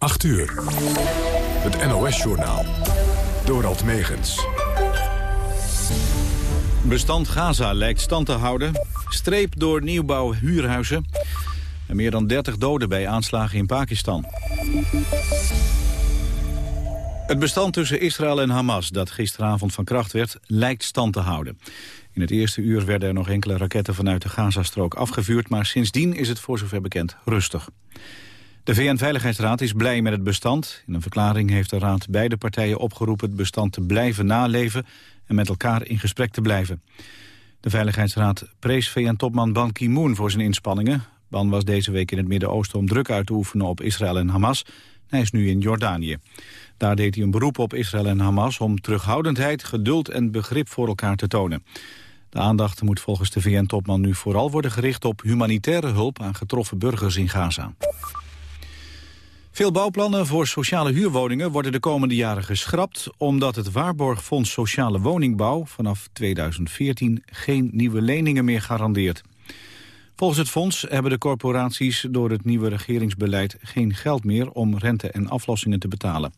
8 uur. Het NOS-journaal. Dorald Megens. Bestand Gaza lijkt stand te houden. Streep door nieuwbouw huurhuizen. En meer dan 30 doden bij aanslagen in Pakistan. Het bestand tussen Israël en Hamas, dat gisteravond van kracht werd, lijkt stand te houden. In het eerste uur werden er nog enkele raketten vanuit de Gazastrook afgevuurd... maar sindsdien is het voor zover bekend rustig. De VN-veiligheidsraad is blij met het bestand. In een verklaring heeft de raad beide partijen opgeroepen het bestand te blijven naleven en met elkaar in gesprek te blijven. De Veiligheidsraad prees VN-topman Ban Ki-moon voor zijn inspanningen. Ban was deze week in het Midden-Oosten om druk uit te oefenen op Israël en Hamas. Hij is nu in Jordanië. Daar deed hij een beroep op Israël en Hamas om terughoudendheid, geduld en begrip voor elkaar te tonen. De aandacht moet volgens de VN-topman nu vooral worden gericht op humanitaire hulp aan getroffen burgers in Gaza. Veel bouwplannen voor sociale huurwoningen worden de komende jaren geschrapt... omdat het Waarborgfonds Sociale Woningbouw vanaf 2014 geen nieuwe leningen meer garandeert. Volgens het fonds hebben de corporaties door het nieuwe regeringsbeleid geen geld meer om rente en aflossingen te betalen.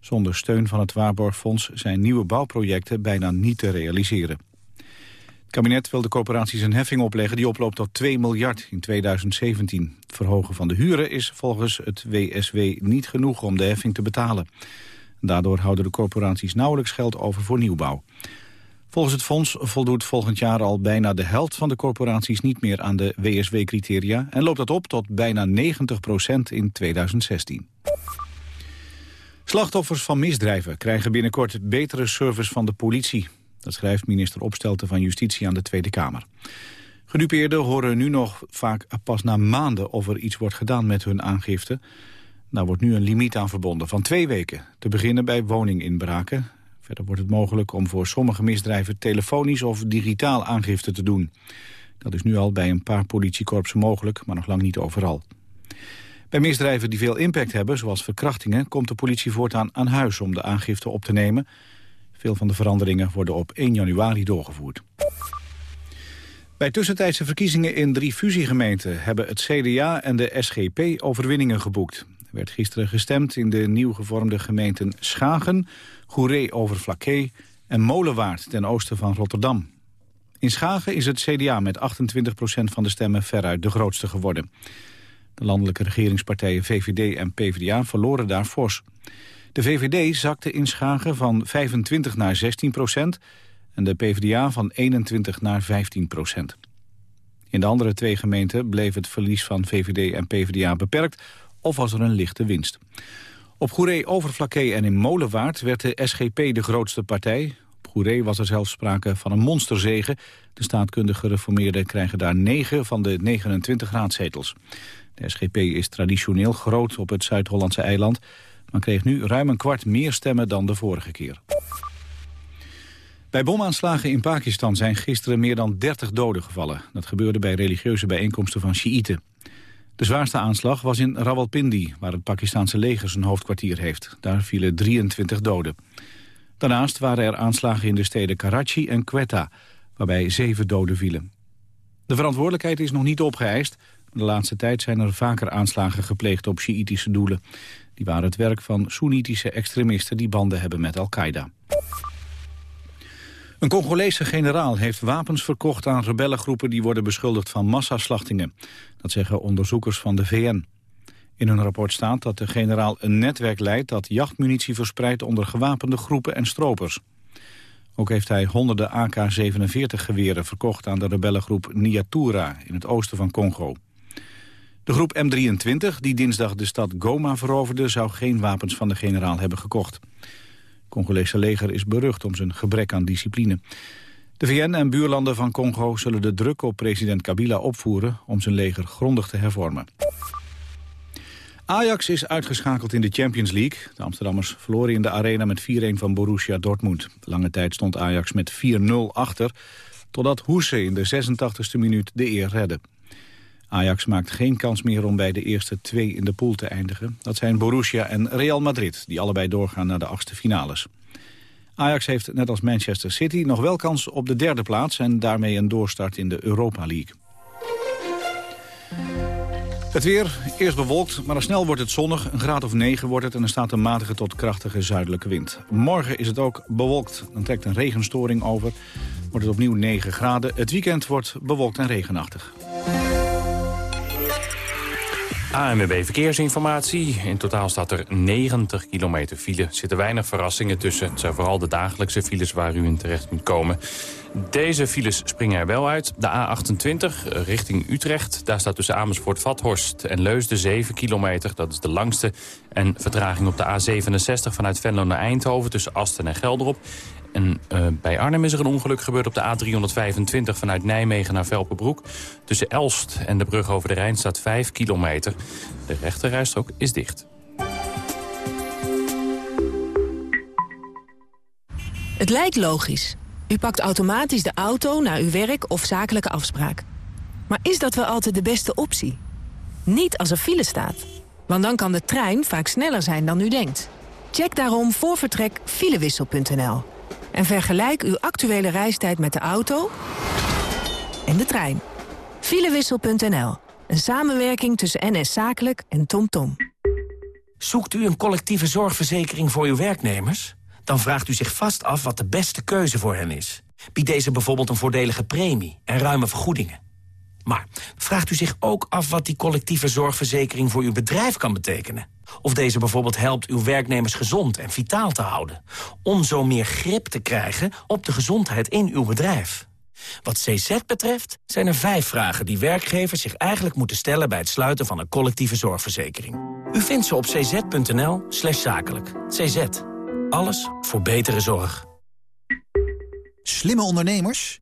Zonder steun van het Waarborgfonds zijn nieuwe bouwprojecten bijna niet te realiseren. Het kabinet wil de corporaties een heffing opleggen die oploopt tot 2 miljard in 2017. Het verhogen van de huren is volgens het WSW niet genoeg om de heffing te betalen. Daardoor houden de corporaties nauwelijks geld over voor nieuwbouw. Volgens het fonds voldoet volgend jaar al bijna de helft van de corporaties niet meer aan de WSW-criteria en loopt dat op tot bijna 90 procent in 2016. Slachtoffers van misdrijven krijgen binnenkort betere service van de politie. Dat schrijft minister Opstelten van Justitie aan de Tweede Kamer. Gedupeerden horen nu nog vaak pas na maanden of er iets wordt gedaan met hun aangifte. Daar wordt nu een limiet aan verbonden van twee weken. Te beginnen bij woninginbraken. Verder wordt het mogelijk om voor sommige misdrijven telefonisch of digitaal aangifte te doen. Dat is nu al bij een paar politiekorpsen mogelijk, maar nog lang niet overal. Bij misdrijven die veel impact hebben, zoals verkrachtingen... komt de politie voortaan aan huis om de aangifte op te nemen. Veel van de veranderingen worden op 1 januari doorgevoerd. Bij tussentijdse verkiezingen in drie fusiegemeenten... hebben het CDA en de SGP overwinningen geboekt. Er werd gisteren gestemd in de nieuw gevormde gemeenten Schagen... Goeree-Overflakkee en Molenwaard ten oosten van Rotterdam. In Schagen is het CDA met 28% van de stemmen veruit de grootste geworden. De landelijke regeringspartijen VVD en PvdA verloren daar fors. De VVD zakte in Schagen van 25 naar 16 procent en de PvdA van 21 naar 15 procent. In de andere twee gemeenten bleef het verlies van VVD en PvdA beperkt of was er een lichte winst. Op Goeree, Overflakkee en in Molenwaard werd de SGP de grootste partij. Op Goeree was er zelfs sprake van een monsterzege. De staatkundige gereformeerden krijgen daar 9 van de 29 raadzetels. De SGP is traditioneel groot op het Zuid-Hollandse eiland maar kreeg nu ruim een kwart meer stemmen dan de vorige keer. Bij bomaanslagen in Pakistan zijn gisteren meer dan 30 doden gevallen. Dat gebeurde bij religieuze bijeenkomsten van Sjiïten. De zwaarste aanslag was in Rawalpindi, waar het Pakistanse leger zijn hoofdkwartier heeft. Daar vielen 23 doden. Daarnaast waren er aanslagen in de steden Karachi en Quetta, waarbij zeven doden vielen. De verantwoordelijkheid is nog niet opgeëist. De laatste tijd zijn er vaker aanslagen gepleegd op Sjiïtische doelen. Die waren het werk van Soenitische extremisten die banden hebben met Al-Qaeda. Een Congolese generaal heeft wapens verkocht aan rebellengroepen... die worden beschuldigd van massaslachtingen. Dat zeggen onderzoekers van de VN. In hun rapport staat dat de generaal een netwerk leidt... dat jachtmunitie verspreidt onder gewapende groepen en stropers. Ook heeft hij honderden AK-47-geweren verkocht aan de rebellengroep Niatura... in het oosten van Congo. De groep M23, die dinsdag de stad Goma veroverde... zou geen wapens van de generaal hebben gekocht. Het Congolese leger is berucht om zijn gebrek aan discipline. De VN en buurlanden van Congo zullen de druk op president Kabila opvoeren... om zijn leger grondig te hervormen. Ajax is uitgeschakeld in de Champions League. De Amsterdammers verloren in de arena met 4-1 van Borussia Dortmund. Lange tijd stond Ajax met 4-0 achter... totdat Hoese in de 86e minuut de eer redde. Ajax maakt geen kans meer om bij de eerste twee in de pool te eindigen. Dat zijn Borussia en Real Madrid, die allebei doorgaan naar de achtste finales. Ajax heeft net als Manchester City nog wel kans op de derde plaats... en daarmee een doorstart in de Europa League. Het weer, eerst bewolkt, maar al snel wordt het zonnig. Een graad of 9 wordt het en er staat een matige tot krachtige zuidelijke wind. Morgen is het ook bewolkt. Dan trekt een regenstoring over. Wordt het opnieuw 9 graden. Het weekend wordt bewolkt en regenachtig. ANWB Verkeersinformatie. In totaal staat er 90 kilometer file. Er zitten weinig verrassingen tussen. Het zijn vooral de dagelijkse files waar u in terecht moet komen. Deze files springen er wel uit. De A28 eh, richting Utrecht. Daar staat tussen Amersfoort-Vathorst en Leusden 7 kilometer. Dat is de langste. En vertraging op de A67 vanuit Venlo naar Eindhoven... tussen Asten en Gelderop. En uh, bij Arnhem is er een ongeluk gebeurd op de A325 vanuit Nijmegen naar Velpenbroek. Tussen Elst en de brug over de Rijn staat 5 kilometer. De rechterrijstrook is dicht. Het lijkt logisch. U pakt automatisch de auto naar uw werk of zakelijke afspraak. Maar is dat wel altijd de beste optie? Niet als er file staat. Want dan kan de trein vaak sneller zijn dan u denkt. Check daarom voor vertrek filewissel.nl. En vergelijk uw actuele reistijd met de auto en de trein. Filewissel.nl. Een samenwerking tussen NS Zakelijk en TomTom. Tom. Zoekt u een collectieve zorgverzekering voor uw werknemers? Dan vraagt u zich vast af wat de beste keuze voor hen is. Biedt deze bijvoorbeeld een voordelige premie en ruime vergoedingen? Maar vraagt u zich ook af wat die collectieve zorgverzekering voor uw bedrijf kan betekenen? Of deze bijvoorbeeld helpt uw werknemers gezond en vitaal te houden. Om zo meer grip te krijgen op de gezondheid in uw bedrijf. Wat CZ betreft zijn er vijf vragen die werkgevers zich eigenlijk moeten stellen... bij het sluiten van een collectieve zorgverzekering. U vindt ze op cz.nl slash zakelijk. CZ. Alles voor betere zorg. Slimme ondernemers?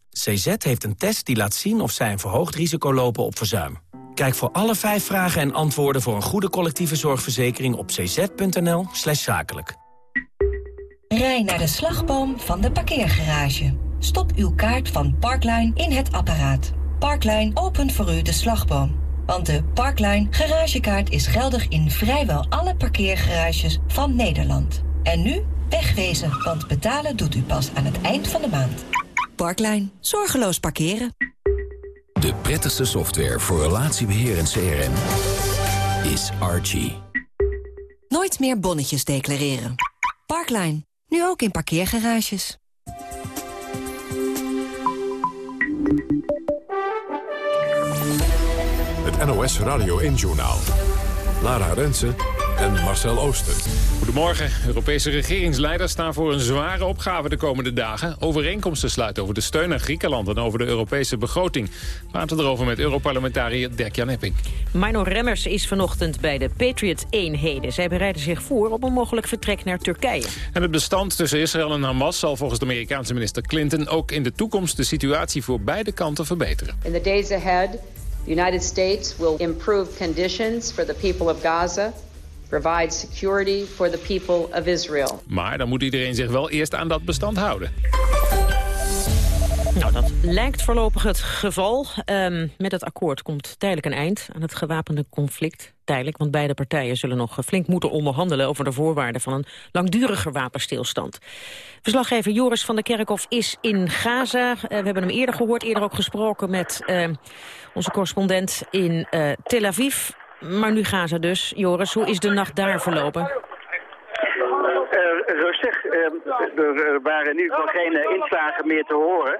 CZ heeft een test die laat zien of zij een verhoogd risico lopen op verzuim. Kijk voor alle vijf vragen en antwoorden voor een goede collectieve zorgverzekering op cz.nl slash zakelijk. Rij naar de slagboom van de parkeergarage. Stop uw kaart van Parkline in het apparaat. Parkline opent voor u de slagboom. Want de Parkline garagekaart is geldig in vrijwel alle parkeergarages van Nederland. En nu wegwezen, want betalen doet u pas aan het eind van de maand. Parkline. Zorgeloos parkeren. De prettigste software voor relatiebeheer en CRM is Archie. Nooit meer bonnetjes declareren. Parkline. Nu ook in parkeergarages. Het NOS Radio 1 Journaal. Lara Rensen en Marcel Ooster. Goedemorgen. Europese regeringsleiders staan voor een zware opgave de komende dagen. Overeenkomsten sluiten over de steun aan Griekenland en over de Europese begroting. We praten erover met Europarlementariër Dirk-Jan Epping. Mino Remmers is vanochtend bij de Patriot-eenheden. Zij bereiden zich voor op een mogelijk vertrek naar Turkije. En het bestand tussen Israël en Hamas zal volgens de Amerikaanse minister Clinton... ook in de toekomst de situatie voor beide kanten verbeteren. In the days ahead, the United States will improve conditions for the people of Gaza provide security for the people of Israel. Maar dan moet iedereen zich wel eerst aan dat bestand houden. Nou, dat lijkt voorlopig het geval. Um, met het akkoord komt tijdelijk een eind aan het gewapende conflict. Tijdelijk, want beide partijen zullen nog flink moeten onderhandelen... over de voorwaarden van een langduriger wapenstilstand. Verslaggever Joris van der Kerkhof is in Gaza. Uh, we hebben hem eerder gehoord, eerder ook gesproken met uh, onze correspondent in uh, Tel Aviv. Maar nu Gaza dus. Joris, hoe is de nacht daar verlopen? Uh, rustig. Uh, er waren in ieder geval geen uh, inslagen meer te horen.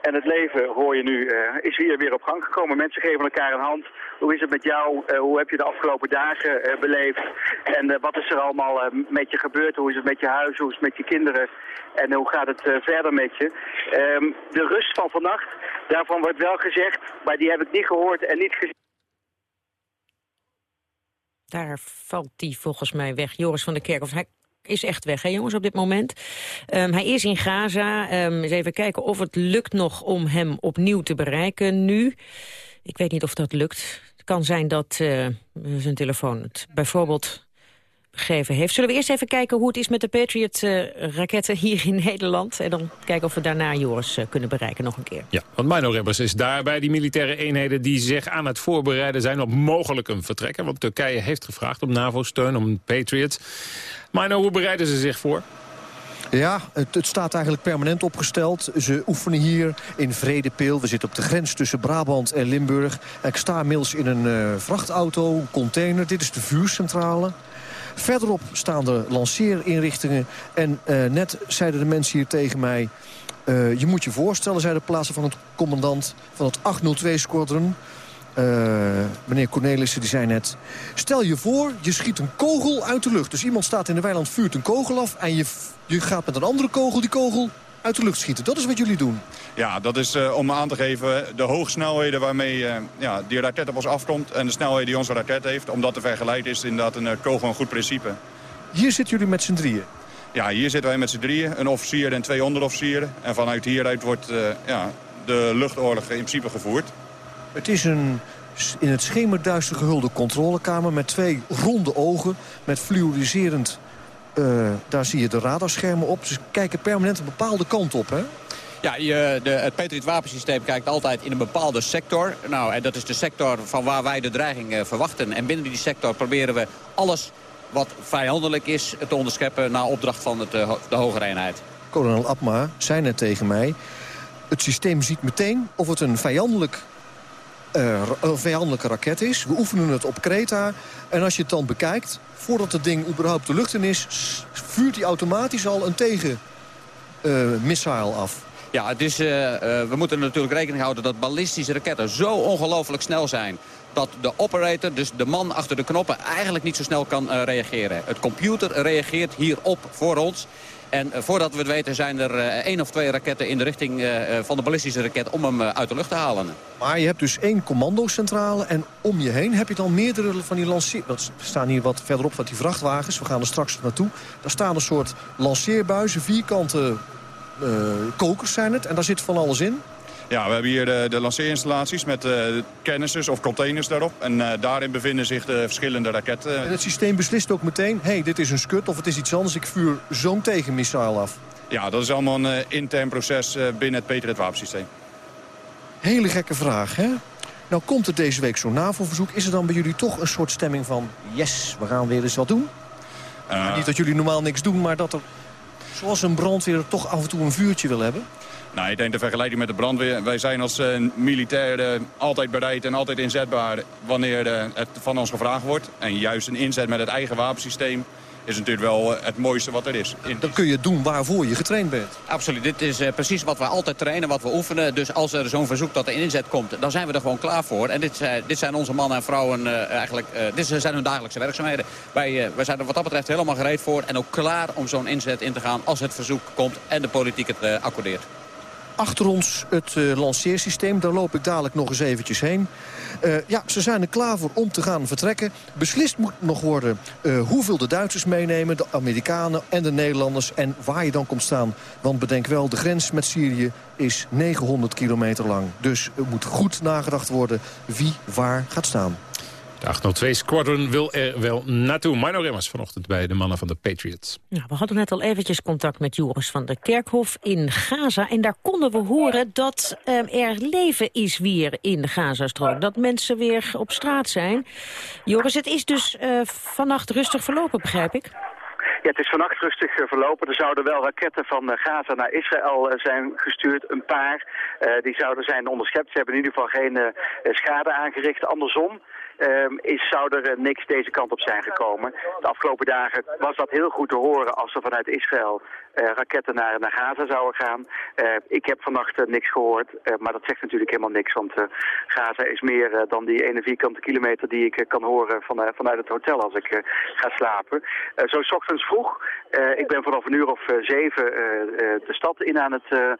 En het leven, hoor je nu, is hier weer op gang gekomen. Mensen geven elkaar een hand. Hoe is het met jou? hoe heb je de afgelopen dagen beleefd? En wat is er allemaal met je gebeurd? Hoe is het met je huis? Hoe is het met je kinderen? En hoe gaat het verder met je? Ehm, de rust van vannacht, daarvan wordt wel gezegd, maar die heb ik niet gehoord en niet gezien. Daar valt hij volgens mij weg. Joris van der Kerkhoff. Hij is echt weg, hè jongens, op dit moment. Um, hij is in Gaza. Um, eens even kijken of het lukt nog om hem opnieuw te bereiken nu. Ik weet niet of dat lukt. kan zijn dat uh, zijn telefoon het bijvoorbeeld gegeven heeft. Zullen we eerst even kijken hoe het is met de Patriot-raketten hier in Nederland. En dan kijken of we daarna Joris uh, kunnen bereiken nog een keer. Ja, want Mino Rebbers is daar bij die militaire eenheden... die zich aan het voorbereiden zijn op mogelijk een vertrekken. Want Turkije heeft gevraagd om NAVO-steun, om Patriot. Mino, hoe bereiden ze zich voor? Ja, het, het, staat eigenlijk permanent opgesteld. Ze oefenen hier in Vredepeel. We zitten op de grens tussen Brabant en Limburg. Ik sta inmiddels in een uh, vrachtauto, een container. Dit is de vuurcentrale. Verderop staan de lanceerinrichtingen. En uh, net zeiden de mensen hier tegen mij... Uh, je moet je voorstellen, zei de plaatsen van het commandant van het 802-squadron... Uh, meneer Cornelissen, die zei net... stel je voor, je schiet een kogel uit de lucht. Dus iemand staat in de weiland, vuurt een kogel af... en je, je gaat met een andere kogel die kogel uit de lucht schieten. Dat is wat jullie doen. Ja, dat is uh, om aan te geven de hoogsnelheden waarmee uh, ja, die raket op ons afkomt... en de snelheid die onze raket heeft. Om dat te vergelijken is inderdaad een uh, kogel een goed principe. Hier zitten jullie met z'n drieën? Ja, hier zitten wij met z'n drieën. Een officier en twee onderofficieren. En vanuit hieruit wordt ja, de luchtoorlog in principe gevoerd. Het is een in het schemerduister gehulde controlekamer... met twee ronde ogen, met fluoriserend... Uh, daar zie je de radarschermen op. Ze kijken permanent een bepaalde kant op, hè? Ja, je, de, het Patriot wapensysteem kijkt altijd in een bepaalde sector. Nou, en dat is de sector van waar wij de dreiging uh, verwachten. En binnen die sector proberen we alles wat vijandelijk is te onderscheppen... naar opdracht van het, uh, de hogere eenheid. Kolonel Abma zei net tegen mij... het systeem ziet meteen of het een vijandelijk uh, een vijandelijke raket is. We oefenen het op Kreta. En als je het dan bekijkt, voordat het ding überhaupt de lucht in is... vuurt hij automatisch al een tegenmissile uh, af. Ja, het is, uh, we moeten natuurlijk rekening houden dat ballistische raketten zo ongelooflijk snel zijn dat de operator, dus de man achter de knoppen, eigenlijk niet zo snel kan reageren. Het computer reageert hierop voor ons. En voordat we het weten zijn er uh, één of twee raketten in de richting uh, van de ballistische raket om hem uit de lucht te halen. Maar je hebt dus één commandocentrale en om je heen heb je dan meerdere van die lanceer... We staan hier wat verderop van die vrachtwagens, we gaan er straks naartoe. Daar staan een soort lanceerbuizen, vierkante kokers zijn het. En daar zit van alles in. Ja, we hebben hier de, de lanceerinstallaties met uh, of containers daarop. En uh, daarin bevinden zich de verschillende raketten. En het systeem beslist ook meteen, hé, hey, dit is een skut of het is iets anders. Ik vuur zo'n tegenmissile af. Ja, dat is allemaal een uh, intern proces binnen het Patriot wapensysteem. Hele gekke vraag, hè? Nou komt er deze week zo'n NAVO-verzoek. Is er dan bij jullie toch een soort stemming van... yes, we gaan weer eens wat doen? niet dat jullie normaal niks doen, maar dat er... zoals een brandweer toch af en toe een vuurtje wil hebben? Nou, ik denk de vergelijking met de brandweer. Wij zijn als uh, militairen altijd bereid en altijd inzetbaar wanneer uh, het van ons gevraagd wordt. En juist een inzet met het eigen wapensysteem is natuurlijk wel het mooiste wat er is. Dan kun je doen waarvoor je getraind bent. Absoluut. Dit is precies wat we altijd trainen, wat we oefenen. Dus als er zo'n verzoek dat er in inzet komt, dan zijn we er gewoon klaar voor. En dit, dit zijn onze mannen en vrouwen eigenlijk, dit zijn hun dagelijkse werkzaamheden. Wij, wij zijn er wat dat betreft helemaal gereed voor en ook klaar om zo'n inzet in te gaan als het verzoek komt en de politiek het accordeert. Achter ons het uh, lanceersysteem, daar loop ik dadelijk nog eens eventjes heen. Uh, ja, ze zijn er klaar voor om te gaan vertrekken. Beslist moet nog worden uh, hoeveel de Duitsers meenemen, de Amerikanen en de Nederlanders... en waar je dan komt staan. Want bedenk wel, de grens met Syrië is 900 kilometer lang. Dus er moet goed nagedacht worden wie waar gaat staan. De 802 Squadron wil er wel naartoe. Mino Remmers vanochtend bij de mannen van de Patriots. Ja, we hadden net al eventjes contact met Joris van der Kerkhof in Gaza. En daar konden we horen dat eh, er leven is weer in de Gazastrook. Dat mensen weer op straat zijn. Joris, het is dus uh, vannacht rustig verlopen, begrijp ik? Ja, het is vannacht rustig uh, verlopen. Er zouden wel raketten van Gaza naar Israël zijn gestuurd, een paar. die zouden zijn onderschept. Ze hebben in ieder geval geen schade aangericht. Andersom um, is, zou er niks deze kant op zijn gekomen. De afgelopen dagen was dat heel goed te horen als er vanuit Israël uh, raketten naar, naar Gaza zouden gaan. Uh, ik heb vannacht niks gehoord, maar dat zegt natuurlijk helemaal niks. Want Gaza is meer dan die ene vierkante kilometer die ik kan horen van, vanuit het hotel als ik ga slapen. zo s ochtends vroeg, ik ben vanaf een uur of zeven de stad in aan het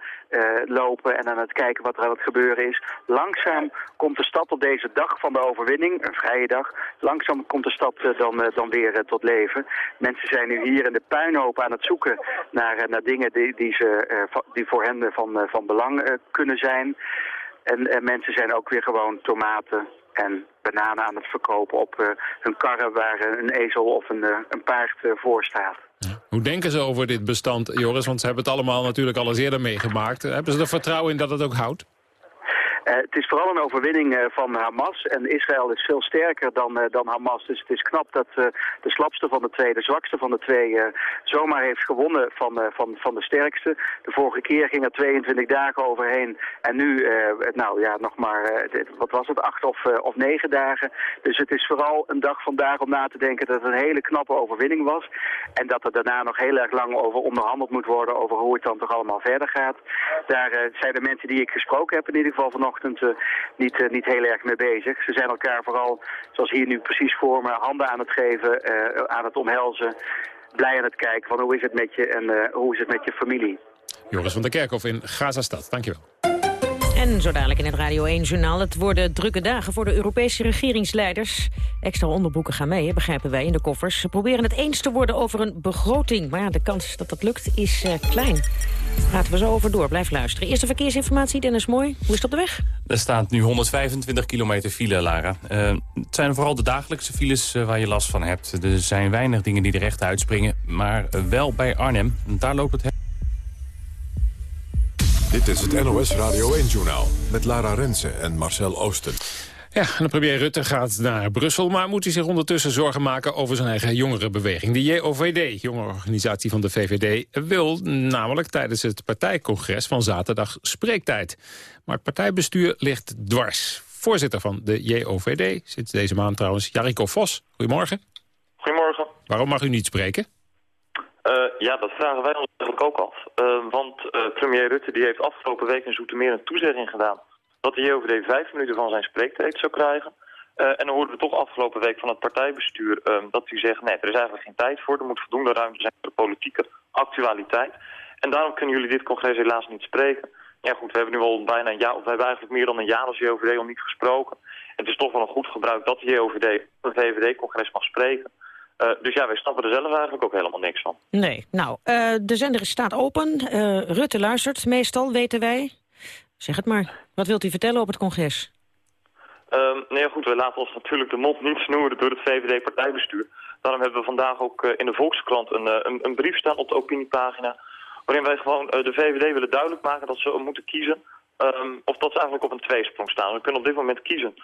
lopen en aan het kijken wat er aan het gebeuren is. Langzaam komt de stad op deze dag van de overwinning, een vrije dag, langzaam komt de stad dan, dan weer tot leven. Mensen zijn nu hier in de puinhoop aan het zoeken naar, eh, naar dingen die, die, ze, eh, die voor hen van, eh, van belang kunnen zijn. En, en, mensen zijn ook weer gewoon tomaten, en bananen aan het verkopen op eh, hun karren waar een ezel of een, eh, een paard eh, voor staat. Hoe denken ze over dit bestand, Joris? Want ze hebben het allemaal natuurlijk al eens eerder meegemaakt. Hebben ze er vertrouwen in dat het ook houdt? Uh, het is vooral een overwinning uh, van Hamas. En Israël is veel sterker dan, uh, dan Hamas. Dus het is knap dat de slapste van de twee, de zwakste van de twee, zomaar heeft gewonnen van, van, van de sterkste. De vorige keer ging er 22 dagen overheen. En nu, nou ja, nog maar, wat was het, acht of, of negen dagen. Dus het is vooral een dag vandaag om na te denken dat het een hele knappe overwinning was. En dat er daarna nog heel erg lang over onderhandeld moet worden over hoe het dan toch allemaal verder gaat. Daar zijn de mensen die ik gesproken heb in ieder geval vanochtend uh, niet, uh, niet heel erg mee bezig. Ze zijn elkaar vooral, zoals hier nu precies voor me, handen aan het geven, uh, aan het omhelzen. Blij aan het kijken van hoe is het met je en hoe is het met je familie. Joris van der Kerkhof in Gazastad, dankjewel. En zo dadelijk in het Radio 1-journaal. Het worden drukke dagen voor de Europese regeringsleiders. Extra onderbroeken gaan mee, begrijpen wij, in de koffers. Ze proberen het eens te worden over een begroting. Maar de kans dat dat lukt is uh, klein. Praten we zo over door. Blijf luisteren. Eerste verkeersinformatie, Dennis Mooi. Hoe is het op de weg? Er staat nu 125 kilometer file, Lara. Uh, het zijn vooral de dagelijkse files uh, waar je last van hebt. Er zijn weinig dingen die er echt uitspringen. Maar wel bij Arnhem. Daar loopt het... Dit is het NOS Radio 1-journaal met Lara Rensen en Marcel Oosten. Ja, de premier Rutte gaat naar Brussel, maar moet hij zich ondertussen zorgen maken over zijn eigen jongerenbeweging. De JOVD, jongerenorganisatie van de VVD, wil namelijk tijdens het partijcongres van zaterdag spreektijd. Maar het partijbestuur ligt dwars. Voorzitter van de JOVD, sinds deze maand trouwens, Jariko Vos. Goedemorgen. Goedemorgen. Waarom mag u niet spreken? Uh, ja, dat vragen wij ons eigenlijk ook af. Uh, want uh, premier Rutte die heeft afgelopen week in Zoetermeer een toezegging gedaan... dat de JOVD vijf minuten van zijn spreektijd zou krijgen. en dan hoorden we toch afgelopen week van het partijbestuur... dat hij zegt, nee, er is eigenlijk geen tijd voor. Er moet voldoende ruimte zijn voor de politieke actualiteit. En daarom kunnen jullie dit congres helaas niet spreken. Ja goed, we hebben nu al bijna een jaar... of we hebben eigenlijk meer dan een jaar als JOVD al niet gesproken. En het is toch wel een goed gebruik dat de JOVD op het VVD-congres mag spreken... Uh, dus ja, wij snappen er zelf eigenlijk ook helemaal niks van. Nee, nou, uh, de zender staat open. Uh, Rutte luistert meestal, weten wij. Zeg het maar. Wat wilt u vertellen op het congres? Um, nee, goed, we laten ons natuurlijk de mond niet snoeren door het VVD-partijbestuur. Daarom hebben we vandaag ook in de Volkskrant een, een, een, brief staan op de opiniepagina... waarin wij gewoon de VVD willen duidelijk maken dat ze moeten kiezen... Um, of dat ze eigenlijk op een tweesprong staan. We kunnen op dit moment kiezen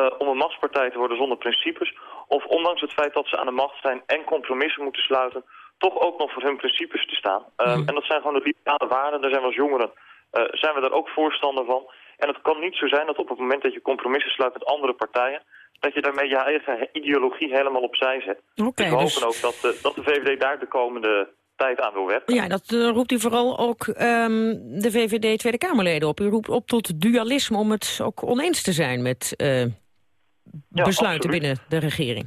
uh, om een machtspartij te worden zonder principes. Of ondanks het feit dat ze aan de macht zijn en compromissen moeten sluiten... toch ook nog voor hun principes te staan. Uh, mm. En dat zijn gewoon de liberale waarden. Daar zijn we als jongeren uh, zijn we daar ook voorstander van. En het kan niet zo zijn dat op het moment dat je compromissen sluit met andere partijen... dat je daarmee je eigen ideologie helemaal opzij zet. Okay, dus we dus... hopen ook dat, uh, dat de VVD daar de komende tijd aan wil werken. Ja, dat uh, roept u vooral ook um, de VVD Tweede Kamerleden op. U roept op tot dualisme om het ook oneens te zijn met uh, ja, besluiten absoluut. binnen de regering.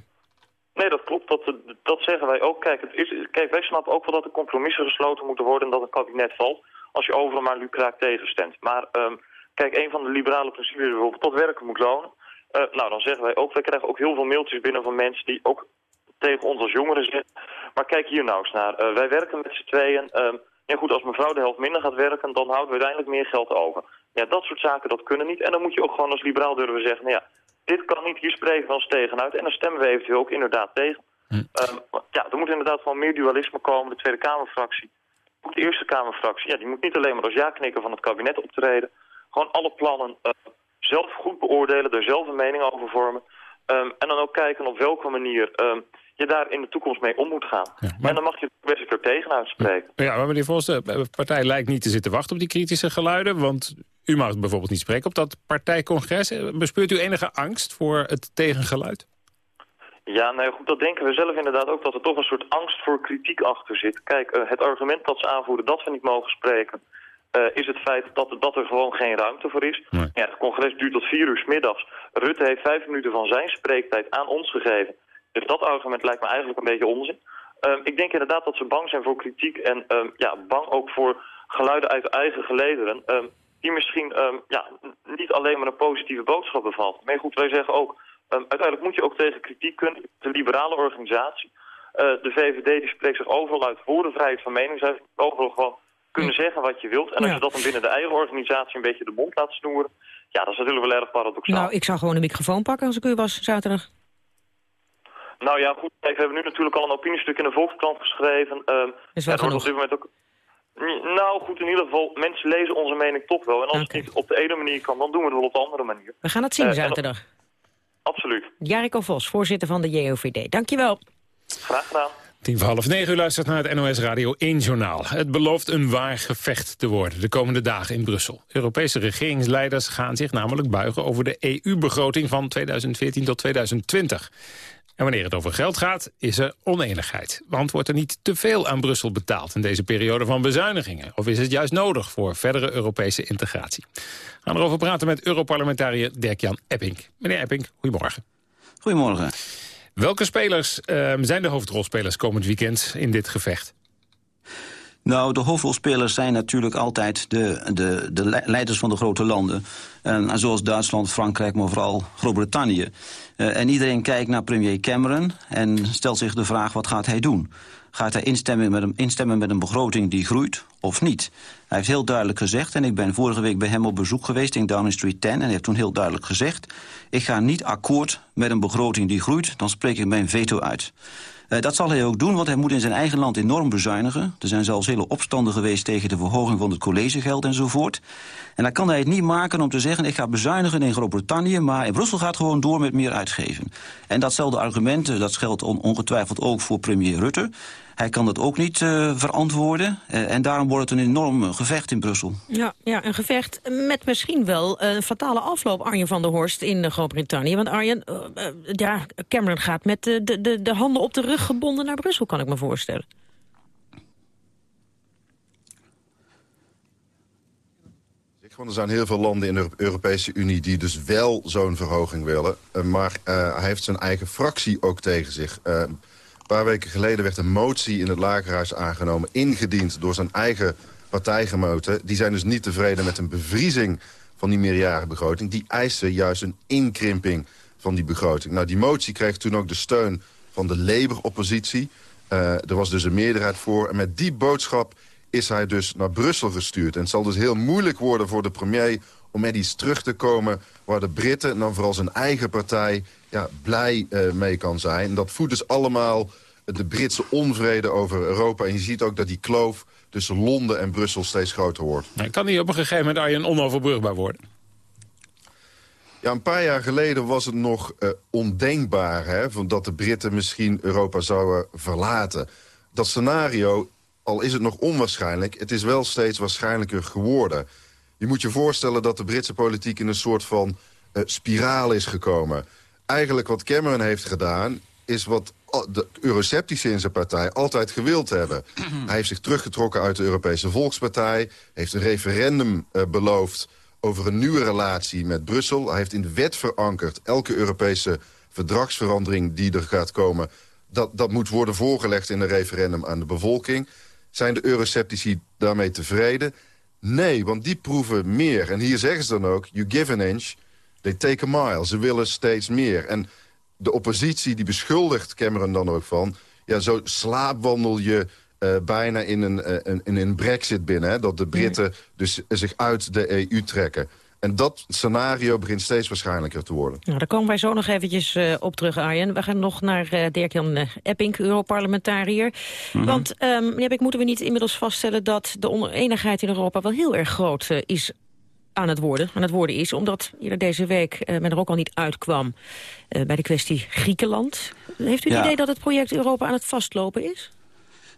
Nee, dat klopt. Dat, dat zeggen wij ook. Kijk, het is, kijk, wij snappen ook wel dat er compromissen gesloten moeten worden... en dat het kabinet valt als je overal maar lucraak tegenstemt. Maar um, kijk, een van de liberale principes is bijvoorbeeld dat werken moet lonen. Uh, nou, dan zeggen wij ook, wij krijgen ook heel veel mailtjes binnen van mensen... die ook tegen ons als jongeren zeggen... maar kijk hier nou eens naar. Uh, wij werken met z'n tweeën... Um, ja goed, als mevrouw de helft minder gaat werken, dan houden we uiteindelijk meer geld over. Ja, dat soort zaken, dat kunnen niet. En dan moet je ook gewoon als liberaal durven zeggen, nou ja, dit kan niet, hier spreken we ons tegenuit. En dan stemmen we eventueel ook inderdaad tegen. Hm. Um, ja, er moet inderdaad gewoon meer dualisme komen. De Tweede Kamerfractie, ook de Eerste Kamerfractie. Ja, die moet niet alleen maar als ja-knikker van het kabinet optreden. Gewoon alle plannen uh, zelf goed beoordelen, er zelf een mening over vormen. Um, en dan ook kijken op welke manier um, je daar in de toekomst mee om moet gaan. Ja, maar... En dan mag je best een keer tegen uitspreken. Ja, maar meneer Vos, de partij lijkt niet te zitten wachten op die kritische geluiden. Want u mag bijvoorbeeld niet spreken op dat partijcongres. Bespeurt u enige angst voor het tegengeluid? Ja, nou goed, dat denken we zelf inderdaad ook, dat er toch een soort angst voor kritiek achter zit. Kijk, uh, het argument dat ze aanvoeren dat we niet mogen spreken... Uh, is het feit dat, dat er gewoon geen ruimte voor is. Nee. Ja, het congres duurt tot vier uur s middags. Rutte heeft vijf minuten van zijn spreektijd aan ons gegeven. Dus dat argument lijkt me eigenlijk een beetje onzin. Um, ik denk inderdaad dat ze bang zijn voor kritiek en um, ja, bang ook voor geluiden uit eigen gelederen... Um, die misschien ja, niet alleen maar een positieve boodschap bevat. Maar goed, wij zeggen ook, uiteindelijk moet je ook tegen kritiek kunnen. De liberale organisatie, uh, de VVD, die spreekt zich overal uit voor de vrijheid van meningsuiting. Overal gewoon kunnen zeggen wat je wilt. En als je dat dan binnen de eigen organisatie een beetje de mond laat snoeren... Ja, dat is natuurlijk wel erg paradoxaal. Nou, ik zou gewoon een microfoon pakken als ik u was zaterdag. Nou ja, goed. Kijk, we hebben nu natuurlijk al een opiniestuk in de Volkskrant geschreven. Um, is ja, wordt op dit moment ook... Nou goed, in ieder geval, mensen lezen onze mening toch wel. En als het niet op de ene manier kan, dan doen we het wel op de andere manier. We gaan het zien uh, zaterdag. Absoluut. Jariko Vos, voorzitter van de JOVD. Dankjewel. Graag gedaan. Tien voor half negen u luistert naar het NOS Radio 1 Journaal. Het belooft een waar gevecht te worden de komende dagen in Brussel. Europese regeringsleiders gaan zich namelijk buigen over de EU-begroting van 2014 tot 2020. En wanneer het over geld gaat, is er oneenigheid. Want wordt er niet te veel aan Brussel betaald in deze periode van bezuinigingen? Of is het juist nodig voor verdere Europese integratie? We gaan erover praten met Europarlementariër Dirk-Jan Epping. Meneer Epping, goedemorgen. Goedemorgen. Welke spelers uh, zijn de hoofdrolspelers komend weekend in dit gevecht? Nou, de hoofdrolspelers zijn natuurlijk altijd de, de, de leiders van de grote landen. En, zoals Duitsland, Frankrijk, maar vooral Groot-Brittannië. Uh, en iedereen kijkt naar premier Cameron en stelt zich de vraag, wat gaat hij doen? Gaat hij instemmen met, een, instemmen met een begroting die groeit of niet? Hij heeft heel duidelijk gezegd, en ik ben vorige week bij hem op bezoek geweest in Downing Street 10... en hij heeft toen heel duidelijk gezegd... ik ga niet akkoord met een begroting die groeit, dan spreek ik mijn veto uit. Uh, dat zal hij ook doen, want hij moet in zijn eigen land enorm bezuinigen. Er zijn zelfs hele opstanden geweest tegen de verhoging van het collegegeld enzovoort. En dan kan hij het niet maken om te zeggen... ik ga bezuinigen in Groot-Brittannië... maar in Brussel gaat gewoon door met meer uitgeven. En datzelfde argument, dat geldt on ongetwijfeld ook voor premier Rutte. Hij kan dat ook niet uh, verantwoorden. Uh, en daarom wordt het een enorm gevecht in Brussel. Ja, ja een gevecht met misschien wel een fatale afloop, Arjen van der Horst, in Groot-Brittannië. Want Arjen, uh, ja, Cameron gaat met de, de, de handen op de rug gebonden naar Brussel, kan ik me voorstellen. Want er zijn heel veel landen in de Europese Unie die dus wel zo'n verhoging willen. maar uh, hij heeft zijn eigen fractie ook tegen zich. Uh, paar weken geleden werd een motie in het Lagerhuis aangenomen... ingediend door zijn eigen partijgenoten. Die zijn dus niet tevreden met een bevriezing van die meerjarenbegroting. Die eisen juist een inkrimping van die begroting. Nou, die motie kreeg toen ook de steun van de Labour-oppositie. Uh, er was dus een meerderheid voor. En met die boodschap is hij dus naar Brussel gestuurd. En het zal dus heel moeilijk worden voor de premier om met iets terug te komen... waar de Britten en dan vooral zijn eigen partij ja, blij uh, mee kan zijn. En dat voedt dus allemaal de Britse onvrede over Europa. En je ziet ook dat die kloof tussen Londen en Brussel steeds groter wordt. kan die op een gegeven moment Arjen onoverbrugbaar worden? Ja, een paar jaar geleden was het nog uh, ondenkbaar... Hè, van dat de Britten misschien Europa zouden verlaten. Dat scenario al is het nog onwaarschijnlijk... het is wel steeds waarschijnlijker geworden. Je moet je voorstellen dat de Britse politiek in een soort van uh, spiraal is gekomen. Eigenlijk wat Cameron heeft gedaan is wat de euroceptische in zijn partij altijd gewild hebben. Hij heeft zich teruggetrokken uit de Europese Volkspartij... heeft een referendum uh, beloofd over een nieuwe relatie met Brussel. Hij heeft in de wet verankerd elke Europese verdragsverandering die er gaat komen... Dat, dat moet worden voorgelegd in een referendum aan de bevolking. Zijn de euroceptici daarmee tevreden? Nee, want die proeven meer. En hier zeggen ze dan ook, you give an inch, they take a mile. Ze willen steeds meer. En de oppositie die beschuldigt Cameron dan ook van... ja, zo slaapwandel je uh, bijna in een, uh, in een brexit binnen. Hè? Dat de Britten dus zich uit de EU trekken. En dat scenario begint steeds waarschijnlijker te worden. Nou, daar komen wij zo nog eventjes uh, op terug, Arjen. We gaan nog naar uh, Dirk-Jan Epping, Europarlementariër. Mm -hmm. Want, um, meneer Beck, moeten we niet inmiddels vaststellen... dat de oneenigheid in Europa wel heel erg groot is aan het worden, aan het worden is. Omdat eerder deze week uh, men er ook al niet uitkwam uh, bij de kwestie Griekenland. Heeft u het ja. idee dat het project Europa aan het vastlopen is?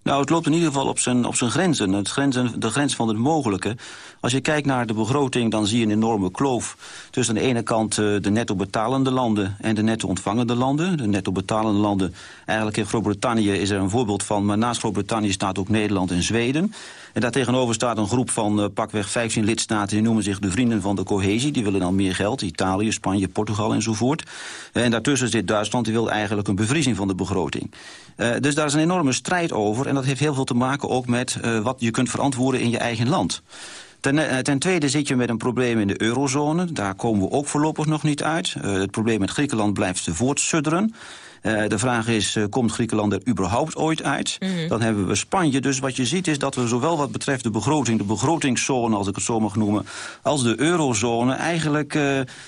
Nou, het loopt in ieder geval op zijn, op zijn grenzen, het grenzen, de grens van het mogelijke. Als je kijkt naar de begroting, dan zie je een enorme kloof... tussen aan de ene kant uh, de netto betalende landen en de netto ontvangende landen. De netto betalende landen, eigenlijk in Groot-Brittannië is er een voorbeeld van... maar naast Groot-Brittannië staat ook Nederland en Zweden. En daartegenover staat een groep van uh, pakweg 15 lidstaten... die noemen zich de vrienden van de cohesie. Die willen dan meer geld, Italië, Spanje, Portugal enzovoort. En daartussen zit Duitsland, die wil eigenlijk een bevriezing van de begroting. Uh, dus daar is een enorme strijd over. En dat heeft heel veel te maken ook met wat je kunt verantwoorden in je eigen land. Ten, ten, tweede zit je met een probleem in de eurozone. Daar komen we ook voorlopig nog niet uit. Het probleem met Griekenland blijft voortsudderen. De vraag is, komt Griekenland er überhaupt ooit uit? Mhm. Dan hebben we Spanje. Dus wat je ziet is dat we zowel wat betreft de begroting... de begrotingszone, als ik het zo mag noemen... als de eurozone eigenlijk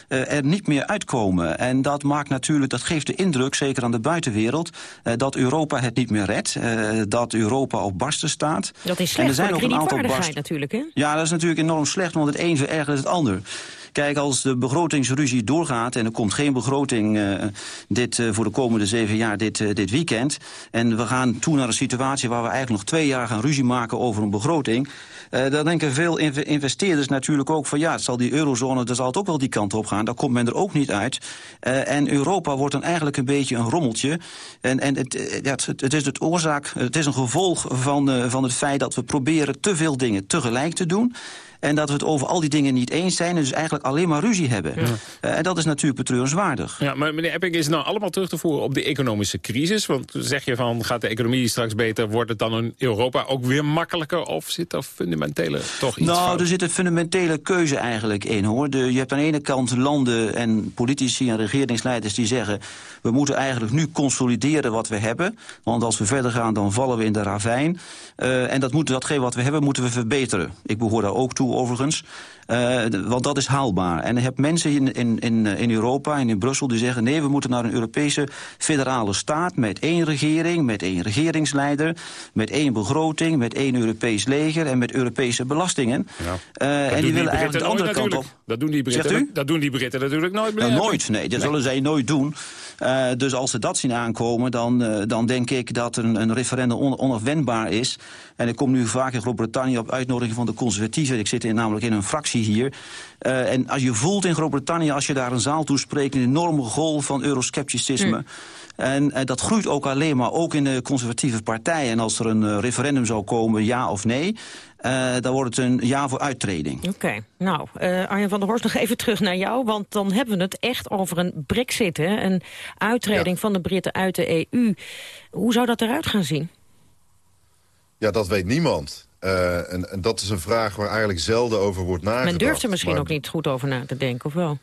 er niet meer uitkomen. En dat maakt natuurlijk, dat geeft de indruk, zeker aan de buitenwereld... dat Europa het niet meer redt. dat Europa op barsten staat. Dat is En er slecht zijn ook een aantal barsten. natuurlijk, hè? Ja, dat is natuurlijk enorm slecht, want het een verergert het ander. Kijk, als de begrotingsruzie doorgaat en er komt geen begroting eh, dit, eh, voor de komende zeven jaar dit, eh, dit weekend... en we gaan toe naar een situatie waar we eigenlijk nog twee jaar gaan ruzie maken over een begroting... dan denken veel inve- investeerders natuurlijk ook van... ja, zal die eurozone, dan zal het ook wel die kant op gaan. Daar komt men er ook niet uit. En Europa wordt dan eigenlijk een beetje een rommeltje. En, en het, ja, het, het is het oorzaak, het is een gevolg van, van het feit dat we proberen te veel dingen tegelijk te doen... En dat we het over al die dingen niet eens zijn... en dus eigenlijk alleen maar ruzie hebben. Eh, en dat is natuurlijk betreurenswaardig. Ja, maar meneer Epping, is het nou allemaal terug te voeren op de economische crisis? Want zeg je van, gaat de economie straks beter... wordt het dan in Europa ook weer makkelijker? Of zit er fundamentele toch iets nou, fout? er zit een fundamentele keuze eigenlijk in, hoor. De, je hebt aan de ene kant landen en politici en regeringsleiders die zeggen... we moeten eigenlijk nu consolideren wat we hebben. Want als we verder gaan, dan vallen we in de ravijn. Eh, en dat moet, datgene wat we hebben, moeten we verbeteren. Ik behoor daar ook toe, overigens. Eh, want dat is haalbaar. En je hebt mensen in, in, in, eh, in Europa en in Brussel die zeggen... nee, we moeten naar een Europese federale staat... met één regering, met één regeringsleider... met één begroting, met één Europees leger... en met Europese belastingen. Eh, Dat en die willen eigenlijk de andere kant op. Dat doen die Britten, dat doen die Britten natuurlijk nooit. Nou, Epping. nooit, nee, dat zullen zij nooit doen. Eh, dus als ze dat zien aankomen, dan, eh, dan denk ik dat een, een referendum on, onafwendbaar is. En ik kom nu vaak in Groot-Brittannië op uitnodiging van de conservatieven. Ik zit in, namelijk in een fractie hier. Eh, en als je voelt in Groot-Brittannië, als je daar een zaal toespreekt... een enorme golf van euroscepticisme... En eh, dat groeit ook alleen maar, ook in de conservatieve partijen. En als er een eh, referendum zou komen, ja of nee... eh, dan wordt het een ja voor uittreding. Oké, nou, eh, Arjen van der Horst, nog even terug naar jou. Want dan hebben we het echt over een brexit, hè? Een uittreding van de Britten uit de EU. Hoe zou dat eruit gaan zien? Ja, dat weet niemand. Eh, en, en dat is een vraag waar eigenlijk zelden over wordt nagedacht. Men durft er misschien Maar- ook niet goed over na te denken, of wel?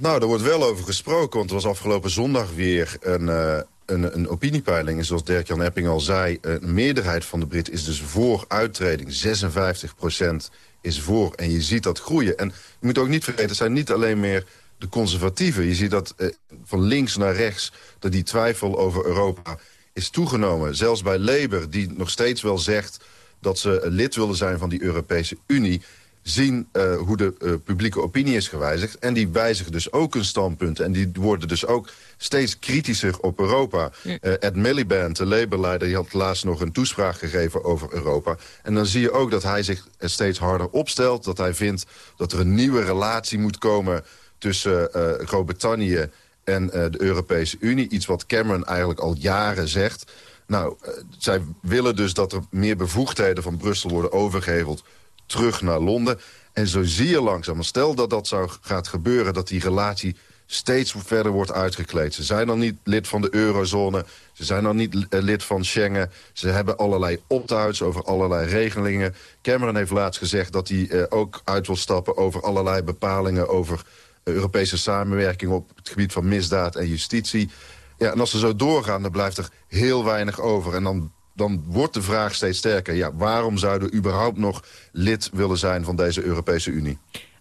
Nou, daar wordt wel over gesproken, want er was afgelopen zondag weer een, eh, een, een opiniepeiling. En zoals Dirk-Jan Epping al zei, eh, een meerderheid van de Britten is dus voor uittreding. 56% is voor en je ziet dat groeien. En je moet ook niet vergeten, het zijn niet alleen meer de conservatieven. Je ziet dat eh, van links naar rechts, dat die twijfel over Europa is toegenomen. Zelfs bij Labour, die nog steeds wel zegt dat ze lid willen zijn van die Europese Unie zien eh, hoe de eh, publieke opinie is gewijzigd. En die wijzigen dus ook hun standpunten. En die worden dus ook steeds kritischer op Europa. Eh, Ed Miliband, de Labour-leider, die had laatst nog een toespraak gegeven over Europa. En dan zie je ook dat hij zich steeds harder opstelt. Dat hij vindt dat er een nieuwe relatie moet komen tussen Groot-Brittannië en de Europese Unie. Iets wat Cameron eigenlijk al jaren zegt. Nou, zij willen dus dat er meer bevoegdheden van Brussel worden overgeheveld terug naar Londen. En zo zie je langzaam, stel dat dat zou gaat gebeuren... dat die relatie steeds verder wordt uitgekleed. Ze zijn dan niet lid van de eurozone. Ze zijn dan niet eh, lid van Schengen. Ze hebben allerlei opt-outs over allerlei regelingen. Cameron heeft laatst gezegd dat hij eh, ook uit wil stappen... over allerlei bepalingen over eh, Europese samenwerking... op het gebied van misdaad en justitie. Ja, en als ze zo doorgaan, dan blijft er heel weinig over. En dan dan wordt de vraag steeds sterker. Ja, waarom zouden we überhaupt nog lid willen zijn van deze Europese Unie?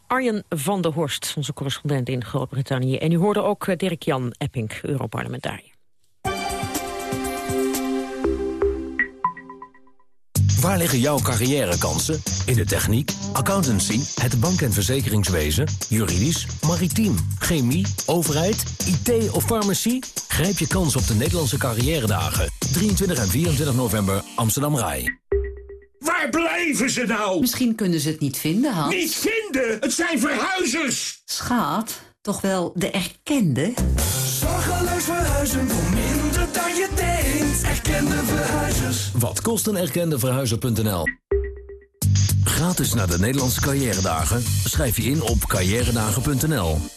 Arjen van der Horst, onze correspondent in Groot-Brittannië. En u hoorde ook eh, Dirk-Jan Epping, Europarlementariër. Waar liggen jouw carrièrekansen? In de techniek, accountancy, het bank- en verzekeringswezen, juridisch, maritiem, chemie, overheid, IT of farmacie? Grijp je kans op de Nederlandse carrièredagen. 23 en 24 november Amsterdam Rai. Waar blijven ze nou? Misschien kunnen ze het niet vinden, Hans. Niet vinden! Het zijn verhuizers! Schaat, toch wel de erkende? Zorgeloos verhuizen voor Wat kost een erkende verhuizer.nl? Gratis naar de Nederlandse carrièredagen? Schrijf je in op carrièredagen.nl.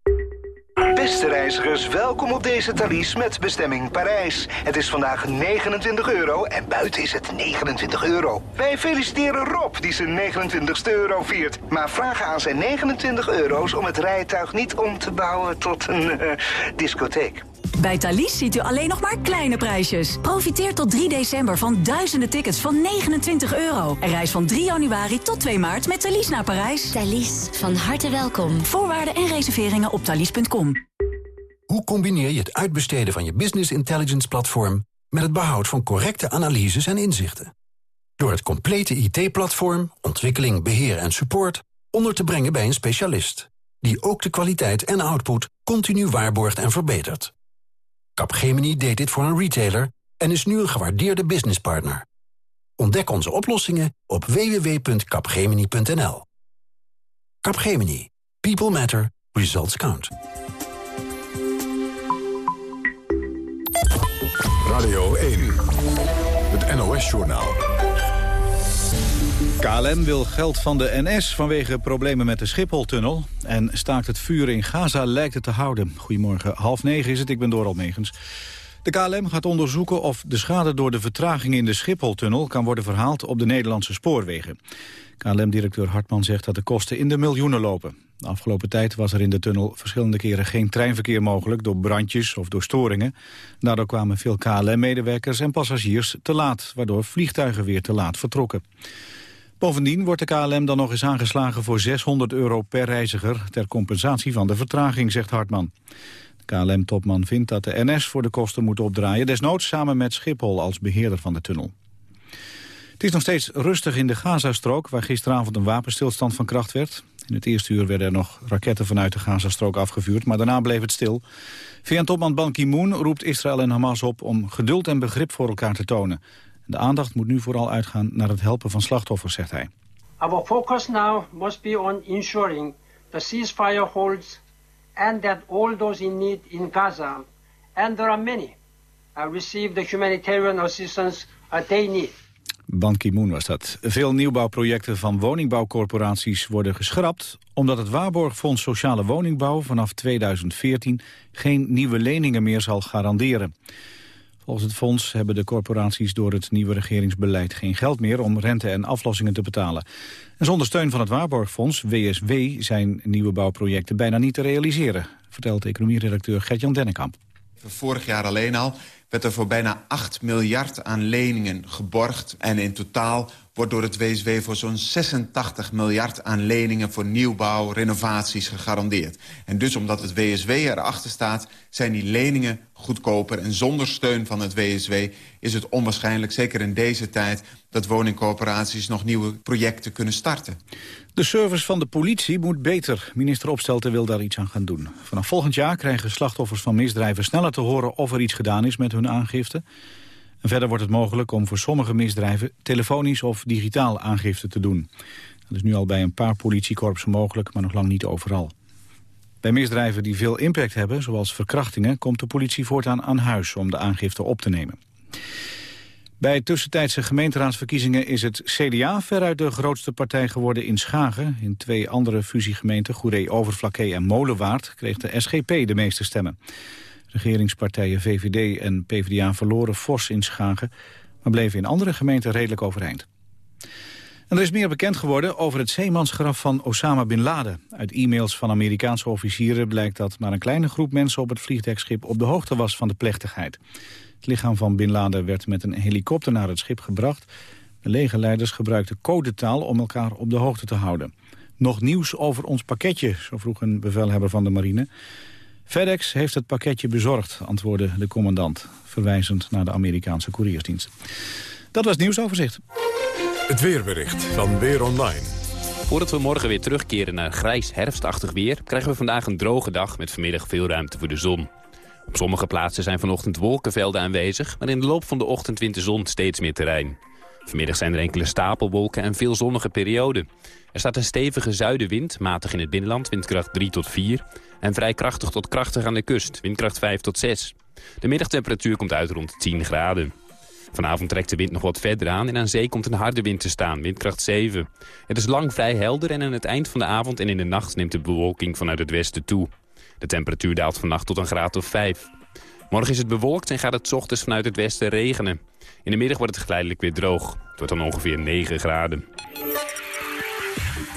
Beste reizigers, welkom op deze Thalys met bestemming Parijs. Het is vandaag 29 euro en buiten is het 29 euro. Wij feliciteren Rob die zijn 29ste euro viert. Maar vragen aan zijn 29 euro's om het rijtuig niet om te bouwen tot een uh, discotheek. Bij Thalys ziet u alleen nog maar kleine prijsjes. Profiteer tot 3 december van duizenden tickets van 29 euro. En reis van 3 januari tot 2 maart met Thalys naar Parijs. Thalys, van harte welkom. Voorwaarden en reserveringen op thalys.com. Hoe combineer je het uitbesteden van je business intelligence platform... met het behoud van correcte analyses en inzichten? Door het complete IT-platform, ontwikkeling, beheer en support... onder te brengen bij een specialist... die ook de kwaliteit en output continu waarborgt en verbetert. Capgemini deed dit voor een retailer en is nu een gewaardeerde businesspartner. Ontdek onze oplossingen op www.capgemini.nl. Capgemini. People matter. Results count. Radio 1. Het NOS-journaal. KLM wil geld van de NS vanwege problemen met de Schipholtunnel. En staakt het vuur in Gaza lijkt het te houden. Goedemorgen, half negen is het, ik ben Doral Megens. De KLM gaat onderzoeken of de schade door de vertraging in de Schipholtunnel... kan worden verhaald op de Nederlandse spoorwegen. KLM-directeur Hartman zegt dat de kosten in de miljoenen lopen. De afgelopen tijd was er in de tunnel verschillende keren geen treinverkeer mogelijk... door brandjes of door storingen. Daardoor kwamen veel KLM-medewerkers en passagiers te laat... waardoor vliegtuigen weer te laat vertrokken. Bovendien wordt de KLM dan nog eens aangeslagen voor 600 euro per reiziger... ter compensatie van de vertraging, zegt Hartman. De KLM-topman vindt dat de NS voor de kosten moet opdraaien... desnoods samen met Schiphol als beheerder van de tunnel. Het is nog steeds rustig in de Gazastrook... waar gisteravond een wapenstilstand van kracht werd. In het eerste uur werden er nog raketten vanuit de Gazastrook afgevuurd... maar daarna bleef het stil. VN-topman Ban Ki-moon roept Israël en Hamas op... om geduld en begrip voor elkaar te tonen. De aandacht moet nu vooral uitgaan naar het helpen van slachtoffers, zegt hij. Our focus now must be on ensuring the ceasefire holds and that all those in need in Gaza, and there are many, uh, receive the humanitarian assistance uh, they need. Ban Ki-moon was dat. Veel nieuwbouwprojecten van woningbouwcorporaties worden geschrapt... omdat het Waarborgfonds Sociale Woningbouw vanaf 2014 geen nieuwe leningen meer zal garanderen. Volgens het fonds hebben de corporaties door het nieuwe regeringsbeleid geen geld meer om rente en aflossingen te betalen. En zonder steun van het Waarborgfonds, WSW, zijn nieuwe bouwprojecten bijna niet te realiseren, vertelt economieredacteur Gert-Jan Dennekamp. Vorig jaar alleen al werd er voor bijna 8 miljard aan leningen geborgd. En in totaal wordt door het WSW voor zo'n 86 miljard aan leningen... voor nieuwbouw, renovaties gegarandeerd. En dus omdat het WSW erachter staat, zijn die leningen goedkoper. En zonder steun van het WSW is het onwaarschijnlijk, zeker in deze tijd... dat woningcorporaties nog nieuwe projecten kunnen starten. De service van de politie moet beter. Minister Opstelten wil daar iets aan gaan doen. Vanaf volgend jaar krijgen slachtoffers van misdrijven sneller te horen... of er iets gedaan is met hun aangifte. Verder wordt het mogelijk om voor sommige misdrijven... telefonisch of digitaal aangifte te doen. Dat is nu al bij een paar politiekorpsen mogelijk, maar nog lang niet overal. Bij misdrijven die veel impact hebben, zoals verkrachtingen... komt de politie voortaan aan huis om de aangifte op te nemen. Bij tussentijdse gemeenteraadsverkiezingen is het CDA veruit de grootste partij geworden in Schagen. In twee andere fusiegemeenten, Goeree, Overflakkee en Molenwaard, kreeg de SGP de meeste stemmen. Regeringspartijen VVD en PvdA verloren fors in Schagen, maar bleven in andere gemeenten redelijk overeind. En er is meer bekend geworden over het zeemansgraf van Osama Bin Laden. Uit e-mails van Amerikaanse officieren blijkt dat maar een kleine groep mensen op het vliegdekschip op de hoogte was van de plechtigheid. Het lichaam van Bin Laden werd met een helikopter naar het schip gebracht. De legerleiders gebruikten codetaal om elkaar op de hoogte te houden. Nog nieuws over ons pakketje, zo vroeg een bevelhebber van de marine. FedEx heeft het pakketje bezorgd, antwoordde de commandant... verwijzend naar de Amerikaanse couriersdienst. Dat was het nieuwsoverzicht. Het weerbericht van Weer Online. Voordat we morgen weer terugkeren naar grijs herfstachtig weer... krijgen we vandaag een droge dag met vanmiddag veel ruimte voor de zon. Op sommige plaatsen zijn vanochtend wolkenvelden aanwezig... maar in de loop van de ochtend wint de zon steeds meer terrein. Vanmiddag zijn er enkele stapelwolken en veel zonnige perioden. Er staat een stevige zuidenwind, matig in het binnenland, windkracht 3 tot 4... en vrij krachtig tot krachtig aan de kust, windkracht 5 tot 6. De middagtemperatuur komt uit rond 10 graden. Vanavond trekt de wind nog wat verder aan en aan zee komt een harde wind te staan, windkracht 7. Het is lang vrij helder en aan het eind van de avond en in de nacht neemt de bewolking vanuit het westen toe. De temperatuur daalt vannacht tot een graad of 5. Morgen is het bewolkt en gaat het ochtends vanuit het westen regenen. In de middag wordt het geleidelijk weer droog. Het wordt dan ongeveer 9 graden.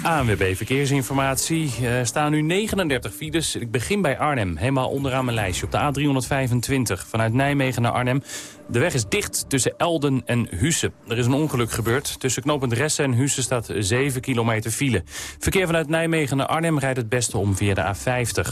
ANWB Verkeersinformatie. Er staan nu 39 files. Ik begin bij Arnhem, helemaal onderaan mijn lijstje. Op de A325 vanuit Nijmegen naar Arnhem. De weg is dicht tussen Elden en Husse. Er is een ongeluk gebeurd. Tussen knooppunt Ressen en Husse staat 7 kilometer file. Verkeer vanuit Nijmegen naar Arnhem rijdt het beste om via de A50.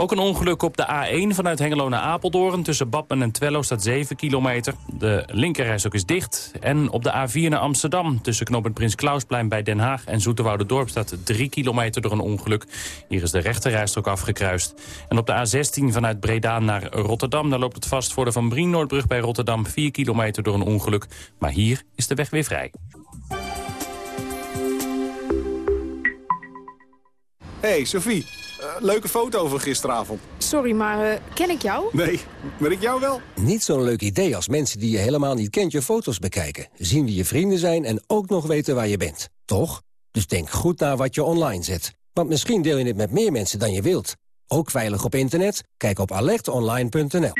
Ook een ongeluk op de A1 vanuit Hengelo naar Apeldoorn. Tussen Badmen en Twello staat 7 kilometer. De linkerrijstok is dicht. En op de A4 naar Amsterdam. Tussen knooppunt Prins Klausplein bij Den Haag en Dorp staat 3 kilometer door een ongeluk. Hier is de rechterrijstok afgekruist. En op de A16 vanuit Breda naar Rotterdam. Daar loopt het vast voor de Van Brien Noordbrug bij Rotterdam. 4 kilometer door een ongeluk. Maar hier is de weg weer vrij. Hey Sophie, leuke foto van gisteravond. Sorry, maar uh, ken ik jou? Nee, maar ik jou wel. Niet zo'n leuk idee als mensen die je helemaal niet kent je foto's bekijken. Zien wie je vrienden zijn en ook nog weten waar je bent. Toch? Dus denk goed na wat je online zet. Want misschien deel je het met meer mensen dan je wilt. Ook veilig op internet? Kijk op alertonline.nl.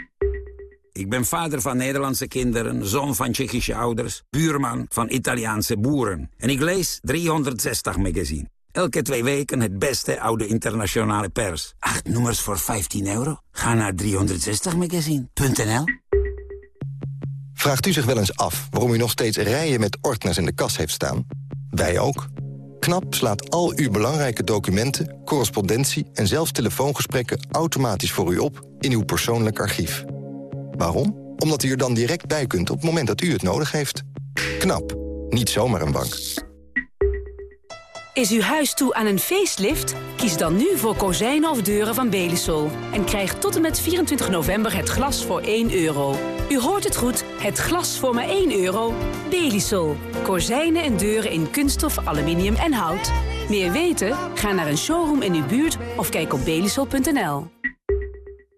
Ik ben vader van Nederlandse kinderen, zoon van Tsjechische ouders... buurman van Italiaanse boeren. En ik lees 360 magazine. Elke twee weken het beste oude internationale pers. Acht nummers voor 15 euro? Ga naar 360magazine.nl Vraagt u zich wel eens af waarom u nog steeds rijen met ordners in de kas heeft staan? Wij ook. KNAP slaat al uw belangrijke documenten, correspondentie... en zelfs telefoongesprekken automatisch voor u op in uw persoonlijk archief. Waarom? Omdat u er dan direct bij kunt op het moment dat u het nodig heeft. KNAP. Niet zomaar een bank. Is uw huis toe aan een facelift? Kies dan nu voor kozijnen of deuren van Belisol. En krijg tot en met 24 november het glas voor 1 euro. U hoort het goed, het glas voor maar 1 euro. Belisol. Kozijnen en deuren in kunststof, aluminium en hout. Meer weten? Ga naar een showroom in uw buurt of kijk op belisol.nl.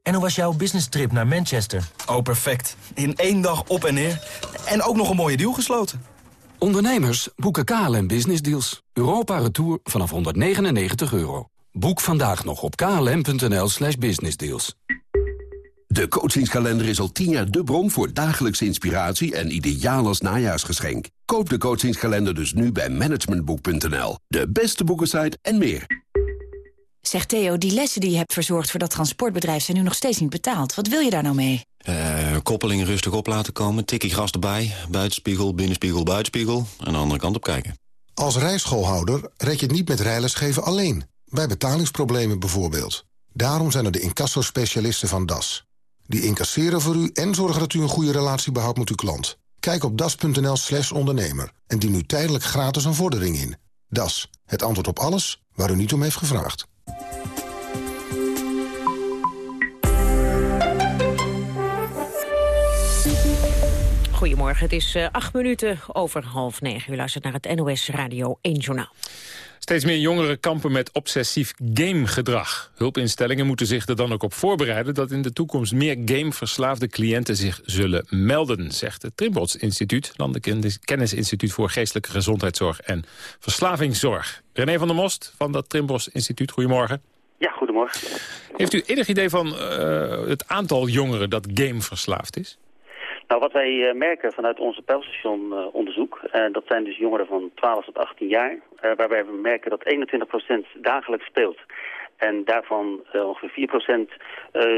En hoe was jouw business trip naar Manchester? Oh, perfect. In één dag op en neer. En ook nog een mooie deal gesloten. Ondernemers boeken KLM Business Deals. Europa Retour vanaf 199 euro. Boek vandaag nog op klm.nl slash businessdeals. De coachingskalender is al tien jaar de bron voor dagelijkse inspiratie en ideaal als najaarsgeschenk. Koop de coachingskalender dus nu bij managementboek.nl. De beste boekensite en meer. Zeg Theo, die lessen die je hebt verzorgd voor dat transportbedrijf zijn nu nog steeds niet betaald. Wat wil je daar nou mee? Uh, koppeling rustig op laten komen, tikkie gras erbij, buitenspiegel, binnenspiegel, buitenspiegel en de andere kant op kijken. Als rijschoolhouder red je het niet met rijlesgeven alleen. Bij betalingsproblemen bijvoorbeeld. Daarom zijn er de incassospecialisten van DAS. Die incasseren voor u en zorgen dat u een goede relatie behoudt met uw klant. Kijk op das.nl slash ondernemer en dien nu tijdelijk gratis een vordering in. DAS, het antwoord op alles waar u niet om heeft gevraagd. Goedemorgen, het is uh, acht minuten over half negen. U luistert naar het NOS Radio 1 Journaal. Steeds meer jongeren kampen met obsessief gamegedrag. Hulpinstellingen moeten zich er dan ook op voorbereiden... dat in de toekomst meer gameverslaafde cliënten zich zullen melden... zegt het Trimbots Instituut, Landelijk Kennisinstituut voor Geestelijke Gezondheidszorg en Verslavingszorg. René van der Most van dat Trimbos Instituut, goedemorgen. Ja, goedemorgen. Heeft u enig idee van uh, het aantal jongeren dat gameverslaafd is? Nou, wat wij uh, merken vanuit onze pijlstationonderzoek, uh, dat zijn dus jongeren van 12 tot 18 jaar, waarbij we merken dat 21% dagelijks speelt. En daarvan ongeveer 4%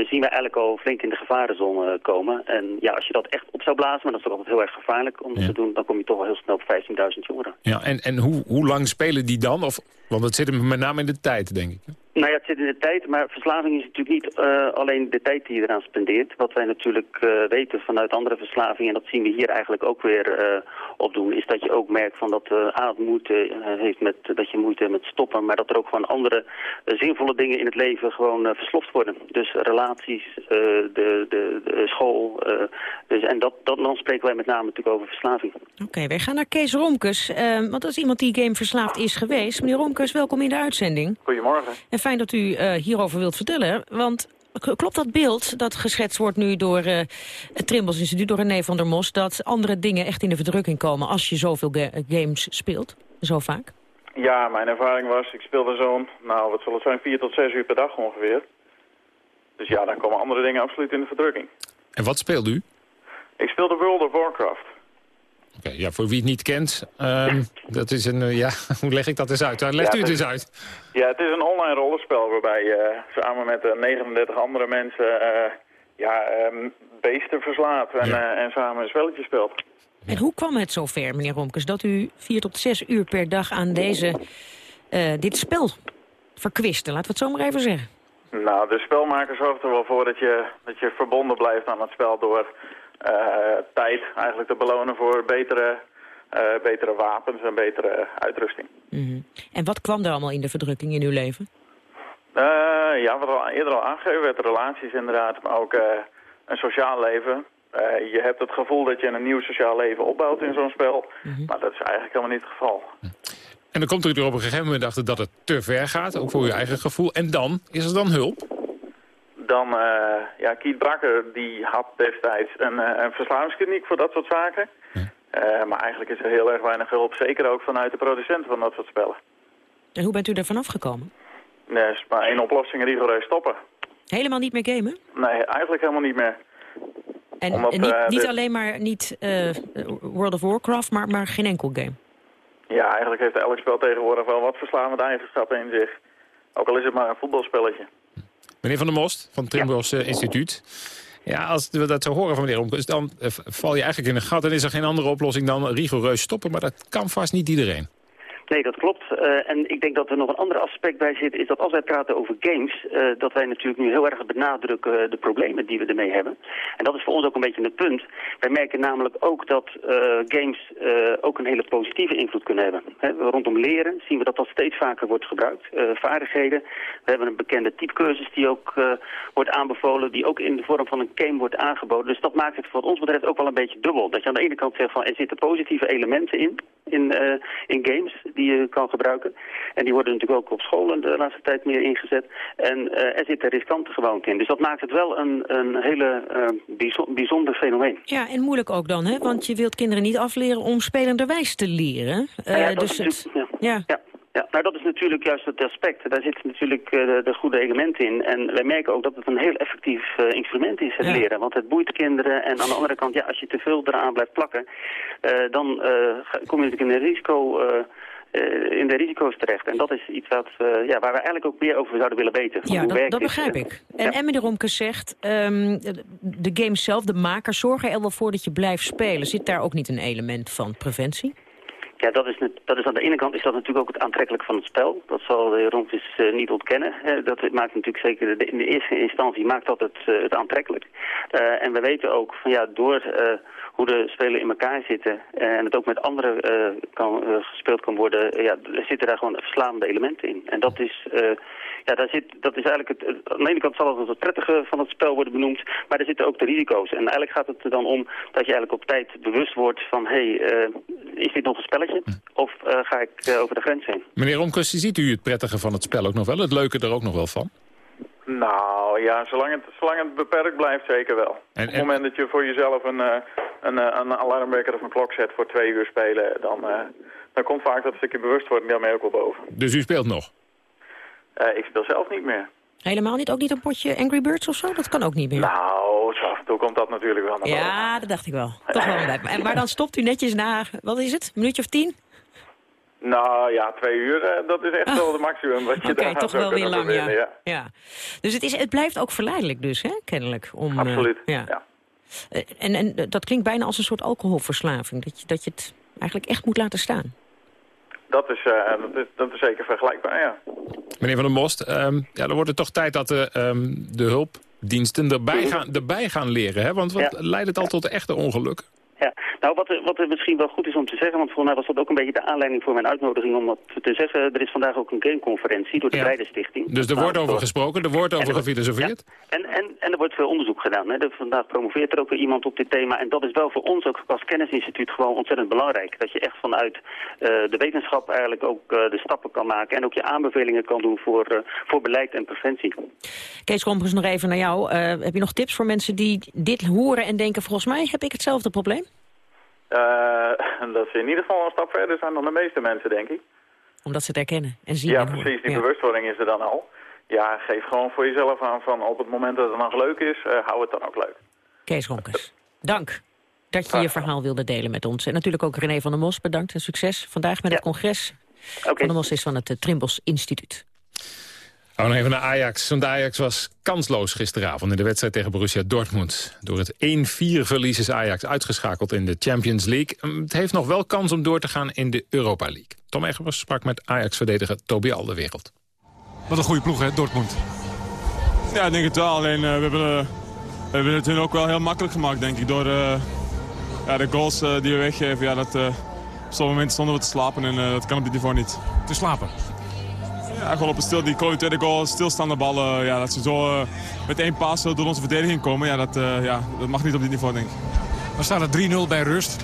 zien we eigenlijk al flink in de gevarenzone komen. En ja, als je dat echt op zou blazen, maar dat is toch altijd heel erg gevaarlijk om dat te doen, dan kom je toch wel heel snel op 15.000 jongeren. Ja, en, en hoe, hoe lang spelen die dan? Of, want dat zit hem met name in de tijd, denk ik. Nou ja, het zit in de tijd, maar verslaving is natuurlijk niet uh, alleen de tijd die je eraan spendeert. Wat wij natuurlijk uh, weten vanuit andere verslavingen, en dat zien we hier eigenlijk ook weer uh, opdoen, is dat je ook merkt van dat uh, A, moeite heeft met, dat je moeite hebt met stoppen, maar dat er ook gewoon andere zinvolle dingen in het leven gewoon versloft worden. Dus relaties, de, de, de, school, dus, en dat, dat, dan spreken wij met name natuurlijk over verslaving. Oké, okay, wij gaan naar Kees Romkes, want dat is iemand die gameverslaafd is geweest. Meneer Romkes, welkom in de uitzending. Goedemorgen. En fijn dat u uh, hierover wilt vertellen. Want klopt dat beeld dat geschetst wordt nu door uh, het Trimbos Instituut, door René van der Mos... dat andere dingen echt in de verdrukking komen als je zoveel ga games speelt? Zo vaak? Ja, mijn ervaring was, ik speelde zo'n, nou wat zal het zijn, vier tot zes uur per dag ongeveer. Dus ja, dan komen andere dingen absoluut in de verdrukking. En wat speelde u? Ik speelde World of Warcraft. Oké, okay, ja, voor wie het niet kent, um, dat is een, uh, ja, hoe leg ik dat eens uit? Legt ja, u het eens uit. Ja, het is een online rollenspel waarbij je uh, samen met uh, 39 andere mensen uh, ja, um, beesten verslaat en, ja. en samen een spelletje speelt. En hoe kwam het zover, meneer Romkes, dat u vier tot zes uur per dag aan deze, dit spel verkwiste? Laten we het zo maar even zeggen. Nou, de spelmaker zorgt er wel voor dat je, dat je verbonden blijft aan het spel door tijd eigenlijk te belonen voor betere, uh, betere wapens en betere uitrusting. Mm -hmm. En wat kwam er allemaal in de verdrukking in uw leven? Uh, ja, wat al eerder al aangegeven werd, relaties inderdaad, maar ook een sociaal leven. je hebt het gevoel dat je een nieuw sociaal leven opbouwt in zo'n spel, mm -hmm. maar dat is eigenlijk helemaal niet het geval. En dan komt u er op een gegeven moment achter dat het te ver gaat, ook voor uw eigen gevoel. En dan, is er dan hulp? Dan, uh, ja, Kiet Brakker die had destijds een, uh, een verslavingskliniek voor dat soort zaken. Ja. Uh, maar eigenlijk is er heel erg weinig hulp, zeker ook vanuit de producenten van dat soort spellen. En hoe bent u er vanaf gekomen? Nee, is maar één oplossing, rigoureus stoppen. Helemaal niet meer gamen? Nee, eigenlijk helemaal niet meer. En, Omdat, en niet, niet de... alleen maar niet World of Warcraft, maar, maar geen enkel game? Ja, eigenlijk heeft elk spel tegenwoordig wel wat verslavend eigenschappen in zich. Ook al is het maar een voetbalspelletje. Meneer Van der Most van het Trimbos ja. Instituut. Ja, als we dat zo horen van meneer Romkes, dan val je eigenlijk in een gat... en is er geen andere oplossing dan rigoureus stoppen. Maar dat kan vast niet iedereen. Nee, dat klopt. Uh, en ik denk dat er nog een ander aspect bij zit, is dat als wij praten over games, uh, dat wij natuurlijk nu heel erg benadrukken de problemen die we ermee hebben. En dat is voor ons ook een beetje het punt. Wij merken namelijk ook dat uh, games ook een hele positieve invloed kunnen hebben. He, rondom leren zien we dat dat steeds vaker wordt gebruikt. vaardigheden. We hebben een bekende typecursus die ook wordt aanbevolen, die ook in de vorm van een game wordt aangeboden. Dus dat maakt het wat ons betreft ook wel een beetje dubbel. Dat je aan de ene kant zegt van er zitten positieve elementen in, in, in games je kan gebruiken. En die worden natuurlijk ook op scholen de laatste tijd meer ingezet. En uh, er zitten riskante gewoonten in. Dus dat maakt het wel een, een hele uh, bijzonder fenomeen. Ja, en moeilijk ook dan, hè? Want je wilt kinderen niet afleren om spelenderwijs te leren. Uh, ja, dus het... ja. ja. ja. Ja, nou dat is natuurlijk juist het aspect. Daar zitten natuurlijk uh, de, de, goede elementen in. En wij merken ook dat het een heel effectief uh, instrument is, het ja. leren. Want het boeit kinderen. En aan de andere kant, ja, als je te veel eraan blijft plakken... Uh, dan kom je natuurlijk in een risico in de risico's terecht. En dat is iets wat, uh, ja, waar we eigenlijk ook meer over zouden willen weten. ja, dat, dat begrijp ik. En ja. Emme de Romke zegt, um, de games zelf, de makers zorgen er wel voor dat je blijft spelen. Zit daar ook niet een element van preventie? Ja, dat is, dat is aan de ene kant is dat natuurlijk ook het aantrekkelijk van het spel. Dat zal de Romkes uh, niet ontkennen. Uh, dat maakt natuurlijk zeker, de, in de eerste instantie maakt dat het, uh, het aantrekkelijk. en we weten ook van ja, door hoe de spelen in elkaar zitten en het ook met anderen kan, gespeeld kan worden, ja, zitten daar gewoon verslavende elementen in. En dat is ja, daar zit, dat is eigenlijk het, aan de ene kant zal het het prettige van het spel worden benoemd, maar er zitten ook de risico's. En eigenlijk gaat het er dan om dat je eigenlijk op tijd bewust wordt van, hé, hey, is dit nog een spelletje? Of ga ik over de grens heen? Meneer Romkus, ziet u het prettige van het spel ook nog wel? Het leuke er ook nog wel van? Nou ja, zolang het, zolang het beperkt blijft zeker wel. En, en... Op het moment dat je voor jezelf een, een, een alarmwekker of een klok zet voor twee uur spelen, dan, dan komt vaak dat stukje bewustwording daarmee ook wel boven. Dus u speelt nog? Uh, ik speel zelf niet meer. Helemaal niet? Ook niet een potje Angry Birds of zo? Dat kan ook niet meer. Nou, zo af en toe komt dat natuurlijk wel naar boven. Ja, dat dacht ik wel. Toch wel maar dan stopt u netjes na, wat is het, een minuutje of tien? Nou ja, twee uur, uh, dat is echt oh. wel het maximum wat je okay, daar toch wel weer lang, ja. ja. ja. Dus het, is, het blijft ook verleidelijk dus, hè, kennelijk. Om, Absoluut, uh, ja. ja. en, en dat klinkt bijna als een soort alcoholverslaving. Dat je, dat je het eigenlijk echt moet laten staan. dat is, dat is, dat is zeker vergelijkbaar, ja. Meneer Van der Most, ehm, ja, dan wordt het toch tijd dat de, um, de hulpdiensten erbij gaan, erbij gaan leren. Hè? Want wat leidt het al tot echte ongelukken? Ja, nou wat, wat er misschien wel goed is om te zeggen, want volgens mij was dat ook een beetje de aanleiding voor mijn uitnodiging om dat te zeggen. Er is vandaag ook een gameconferentie door de ja. Stichting. Dus er wordt over gesproken, er wordt over gefilosofeerd? Ja, en, en, en er wordt veel onderzoek gedaan. Hè. vandaag promoveert er ook weer iemand op dit thema. En dat is wel voor ons ook als kennisinstituut gewoon ontzettend belangrijk. Dat je echt vanuit uh, de wetenschap eigenlijk ook uh, de stappen kan maken. En ook je aanbevelingen kan doen voor, uh, voor beleid en preventie. Kees Kompers, nog even naar jou. heb je nog tips voor mensen die dit horen en denken... volgens mij heb ik hetzelfde probleem? Uh, dat ze in ieder geval een stap verder zijn dan de meeste mensen, denk ik. Omdat ze het herkennen en zien. Ja, precies. Die bewustwording is er dan al. Ja, geef gewoon voor jezelf aan van op het moment dat het nog leuk is, uh, hou het dan ook leuk. Kees Ronkers, dank dat je je verhaal wilde delen met ons. En natuurlijk ook René van der Mos, bedankt en succes vandaag met het congres. Okay. Van der Mos is van het uh, Trimbos Instituut. Oh, nog even naar Ajax. Want Ajax was kansloos gisteravond in de wedstrijd tegen Borussia Dortmund. Door het 1-4 verlies is Ajax uitgeschakeld in de Champions League. Ehm, het heeft nog wel kans om door te gaan in de Europa League. Tom Egbers sprak met Ajax-verdediger Toby Alderwereld. Wat een goede ploeg, hè, Dortmund? Ja, ik denk het wel. Alleen uh, we, hebben, uh, we hebben het hun ook wel heel makkelijk gemaakt, denk ik. Door uh, ja, de goals die we weggeven. Ja, dat, op sommige momenten stonden we te slapen en dat kan op dit niveau niet. Te slapen? Ja, gewoon op een stil, die tweede goal, stilstaande ballen. Ja, dat ze zo uh, met één paas door onze verdediging komen, ja, dat, uh, ja, dat mag niet op dit niveau, denk ik. Dan staat het 3-0 bij rust.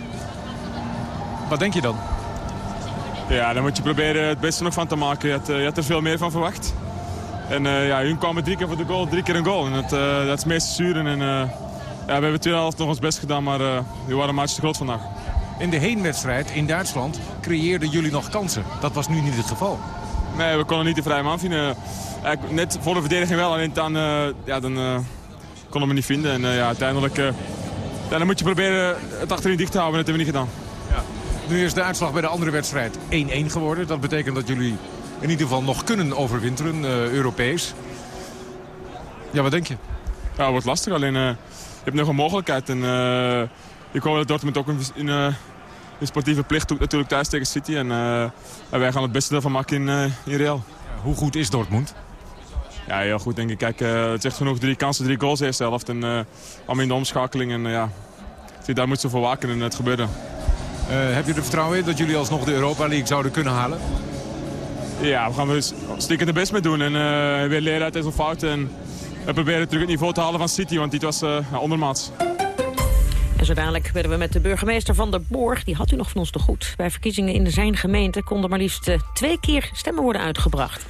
Wat denk je dan? Ja, dan moet je proberen het beste nog van te maken. Je had, je had er veel meer van verwacht. En ja, hun kwamen drie keer voor de goal, drie keer een goal. En dat, dat is het meeste zuren. En, ja, we hebben tweede nog ons best gedaan, maar we waren een te groot vandaag. In de heenwedstrijd in Duitsland creëerden jullie nog kansen. Dat was nu niet het geval. Nee, we konden niet de vrije man vinden. net voor de verdediging wel, alleen dan, uh, ja, dan uh, konden we niet vinden. En ja, uiteindelijk ja, dan moet je proberen het achterin dicht te houden. Dat hebben we niet gedaan. Ja. Nu is de uitslag bij de andere wedstrijd 1-1 geworden. Dat betekent dat jullie in ieder geval nog kunnen overwinteren, Europees. Ja, wat denk je? Ja, het wordt lastig. Alleen je hebt nog een mogelijkheid. En ik hoop dat Dortmund ook in de sportieve plicht doet natuurlijk thuis tegen City. En, uh, en wij gaan het beste ervan maken in, uh, in Real. Hoe goed is Dortmund? Ja, heel goed denk ik. Kijk, uh, het zegt genoeg drie kansen, drie goals eerste helft. En allemaal in de omschakeling. En ja, daar moeten ze voor waken en het gebeurde. heb je er vertrouwen in dat jullie alsnog de Europa League zouden kunnen halen? Ja, we gaan er stiekem de best mee doen. En weer leren uit deze fouten. En we proberen terug het niveau te halen van City, want dit was ondermaats. En zo dadelijk werden we met de burgemeester van der Borg. Die had u nog van ons te goed. Bij verkiezingen in zijn gemeente konden maar liefst eh, twee keer stemmen worden uitgebracht.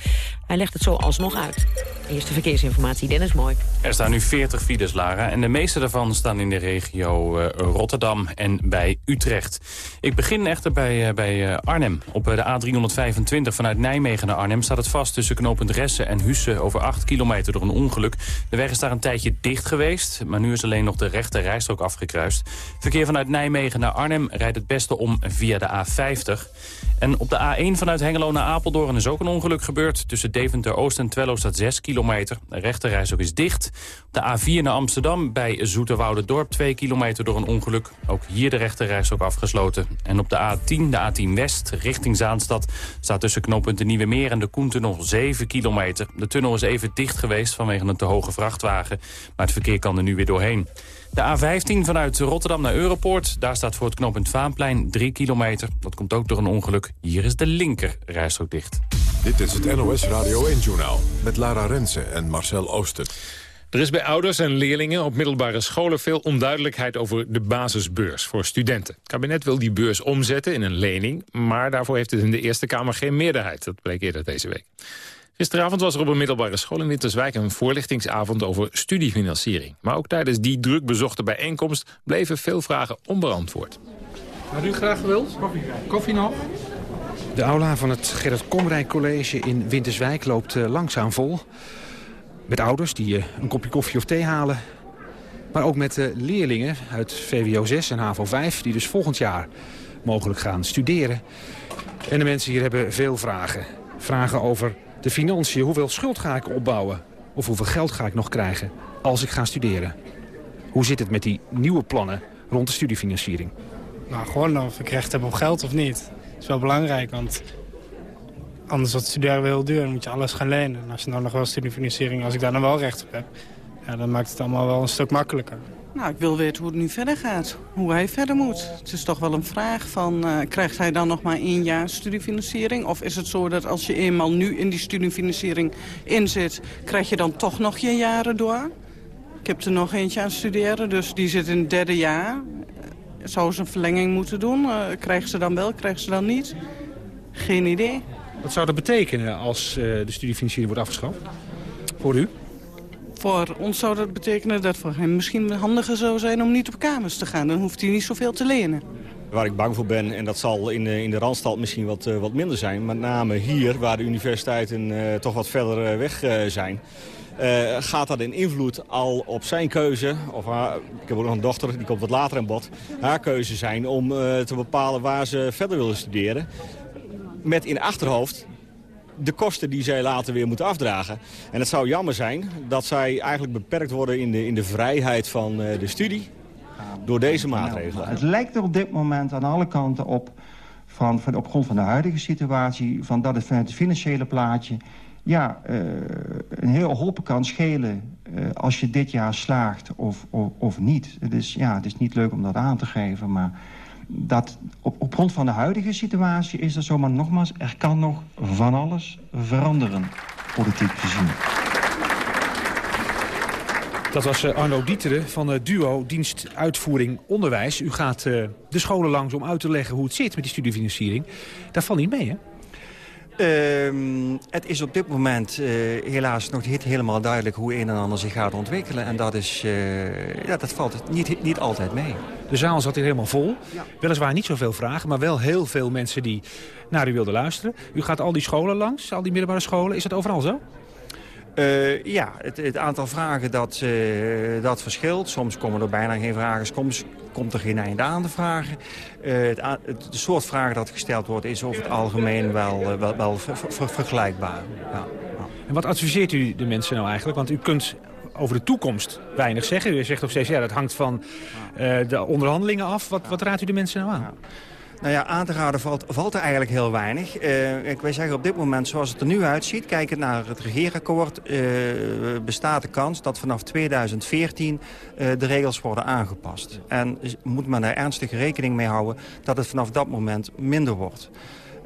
Hij legt het zo alsnog uit. Eerste verkeersinformatie, Dennis Mooi. Er staan nu 40 files, Lara. En de meeste daarvan staan in de regio uh, Rotterdam en bij Utrecht. Ik begin echter bij, uh, bij uh, Arnhem. Op de A325 vanuit Nijmegen naar Arnhem staat het vast... tussen knooppunt Ressen en Husse over 8 kilometer door een ongeluk. De weg is daar een tijdje dicht geweest... maar nu is alleen nog de rechte rijstrook afgekruist. Verkeer vanuit Nijmegen naar Arnhem rijdt het beste om via de A50. En op de A1 vanuit Hengelo naar Apeldoorn is ook een ongeluk gebeurd. Tussen Deventer-Oost en Twello staat 6 kilometer. De rechterreis ook is dicht. De A4 naar Amsterdam bij Dorp 2 kilometer door een ongeluk. Ook hier de rechterreis ook afgesloten. En op de A10, de A10 West, richting Zaanstad... staat tussen knooppunt de Nieuwe Meer en de Koentunnel 7 kilometer. De tunnel is even dicht geweest vanwege een te hoge vrachtwagen. Maar het verkeer kan er nu weer doorheen. De A15 vanuit Rotterdam naar Europoort. Daar staat voor het knooppunt Vaanplein 3 kilometer. Dat komt ook door een ongeluk. Hier is de linker rijstrook dicht. Dit is het NOS Radio 1-journaal met Lara Rensen en Marcel Oosten. Er is bij ouders en leerlingen op middelbare scholen veel onduidelijkheid over de basisbeurs voor studenten. Het kabinet wil die beurs omzetten in een lening, maar daarvoor heeft het in de Eerste Kamer geen meerderheid. Dat bleek eerder deze week. Gisteravond was er op een middelbare school in Winterswijk een voorlichtingsavond over studiefinanciering. Maar ook tijdens die druk bezochte bijeenkomst bleven veel vragen onbeantwoord. Had u graag gewild? Koffie, Koffie nog? De aula van het Gerrit Komrijk College in Winterswijk loopt uh, langzaam vol. Met ouders die uh, een kopje koffie of thee halen. Maar ook met uh, leerlingen uit VWO 6 en HAVO 5... die dus volgend jaar mogelijk gaan studeren. En de mensen hier hebben veel vragen. Vragen over de financiën. Hoeveel schuld ga ik opbouwen? Of hoeveel geld ga ik nog krijgen als ik ga studeren? Hoe zit het met die nieuwe plannen rond de studiefinanciering? Nou, gewoon of ik recht heb op geld of niet. Dat is wel belangrijk, want anders wordt studeren wel heel duur. Dan moet je alles gaan lenen. En als je nou nog wel studiefinanciering, als ik daar dan wel recht op heb... Ja, dan maakt het allemaal wel een stuk makkelijker. Nou, ik wil weten hoe het nu verder gaat. Hoe hij verder moet. Het is toch wel een vraag van... Uh, krijgt hij dan nog maar één jaar studiefinanciering? Of is het zo dat als je eenmaal nu in die studiefinanciering inzit... krijg je dan toch nog je jaren door? Ik heb er nog eentje aan studeren, dus die zit in het derde jaar. Zou ze een verlenging moeten doen? Uh, ze dan wel, krijgen ze dan niet? Geen idee. Wat zou dat betekenen als de studiefinanciering wordt afgeschaft? Voor u? Voor ons zou dat betekenen dat voor hem misschien handiger zou zijn om niet op kamers te gaan. Dan hoeft hij niet zoveel te lenen. Waar ik bang voor ben, en dat zal in de, in de Randstad misschien wat, uh, wat minder zijn... met name hier, waar de universiteiten uh, toch wat verder uh, weg zijn... gaat dat in invloed al op zijn keuze, of ik heb ook nog een dochter, die komt wat later in bod... haar keuze zijn om te bepalen waar ze verder willen studeren. Met in achterhoofd de kosten die zij later weer moeten afdragen. En het zou jammer zijn dat zij eigenlijk beperkt worden in de, in de vrijheid van uh, de studie door deze maatregelen. Het lijkt er op dit moment aan alle kanten op, van, van, op grond van de huidige situatie... Van dat het vanuit het financiële plaatje ja, uh, een heel hoop kan schelen... Uh, als je dit jaar slaagt of, of, of niet. Het is, ja, het is niet leuk om dat aan te geven, maar dat op, op grond van de huidige situatie is er zomaar nogmaals... er kan nog van alles veranderen, politiek gezien. Dat was uh, Arno Dieteren van het duo Dienst Uitvoering Onderwijs. U gaat uh, de scholen langs om uit te leggen hoe het zit met die studiefinanciering. Dat valt niet mee, hè? Uh, het is op dit moment uh, helaas nog niet helemaal duidelijk hoe een en ander zich gaat ontwikkelen. En dat, is, uh, ja, dat valt niet, niet altijd mee. De zaal zat hier helemaal vol. Ja. Weliswaar niet zoveel vragen, maar wel heel veel mensen die naar u wilden luisteren. U gaat al die scholen langs, al die middelbare scholen. Is dat overal zo? Uh, ja, het, het, aantal vragen dat, uh, dat verschilt. Soms komen er bijna geen vragen, soms komt er geen einde aan de vragen. Uh, het, het, de soort vragen dat gesteld wordt is over het algemeen wel, wel, wel ver, ver, vergelijkbaar. Ja. En wat adviseert u de mensen nou eigenlijk? Want u kunt over de toekomst weinig zeggen. U zegt op steeds, ja, dat hangt van de onderhandelingen af. Wat, wat raadt u de mensen nou aan? Ja. Nou ja, aan te raden valt, valt er eigenlijk heel weinig. Uh, ik wil zeggen, op dit moment, zoals het er nu uitziet... kijkend naar het regeerakkoord... Uh, bestaat de kans dat vanaf 2014 uh, de regels worden aangepast. En moet men er ernstig rekening mee houden... dat het vanaf dat moment minder wordt.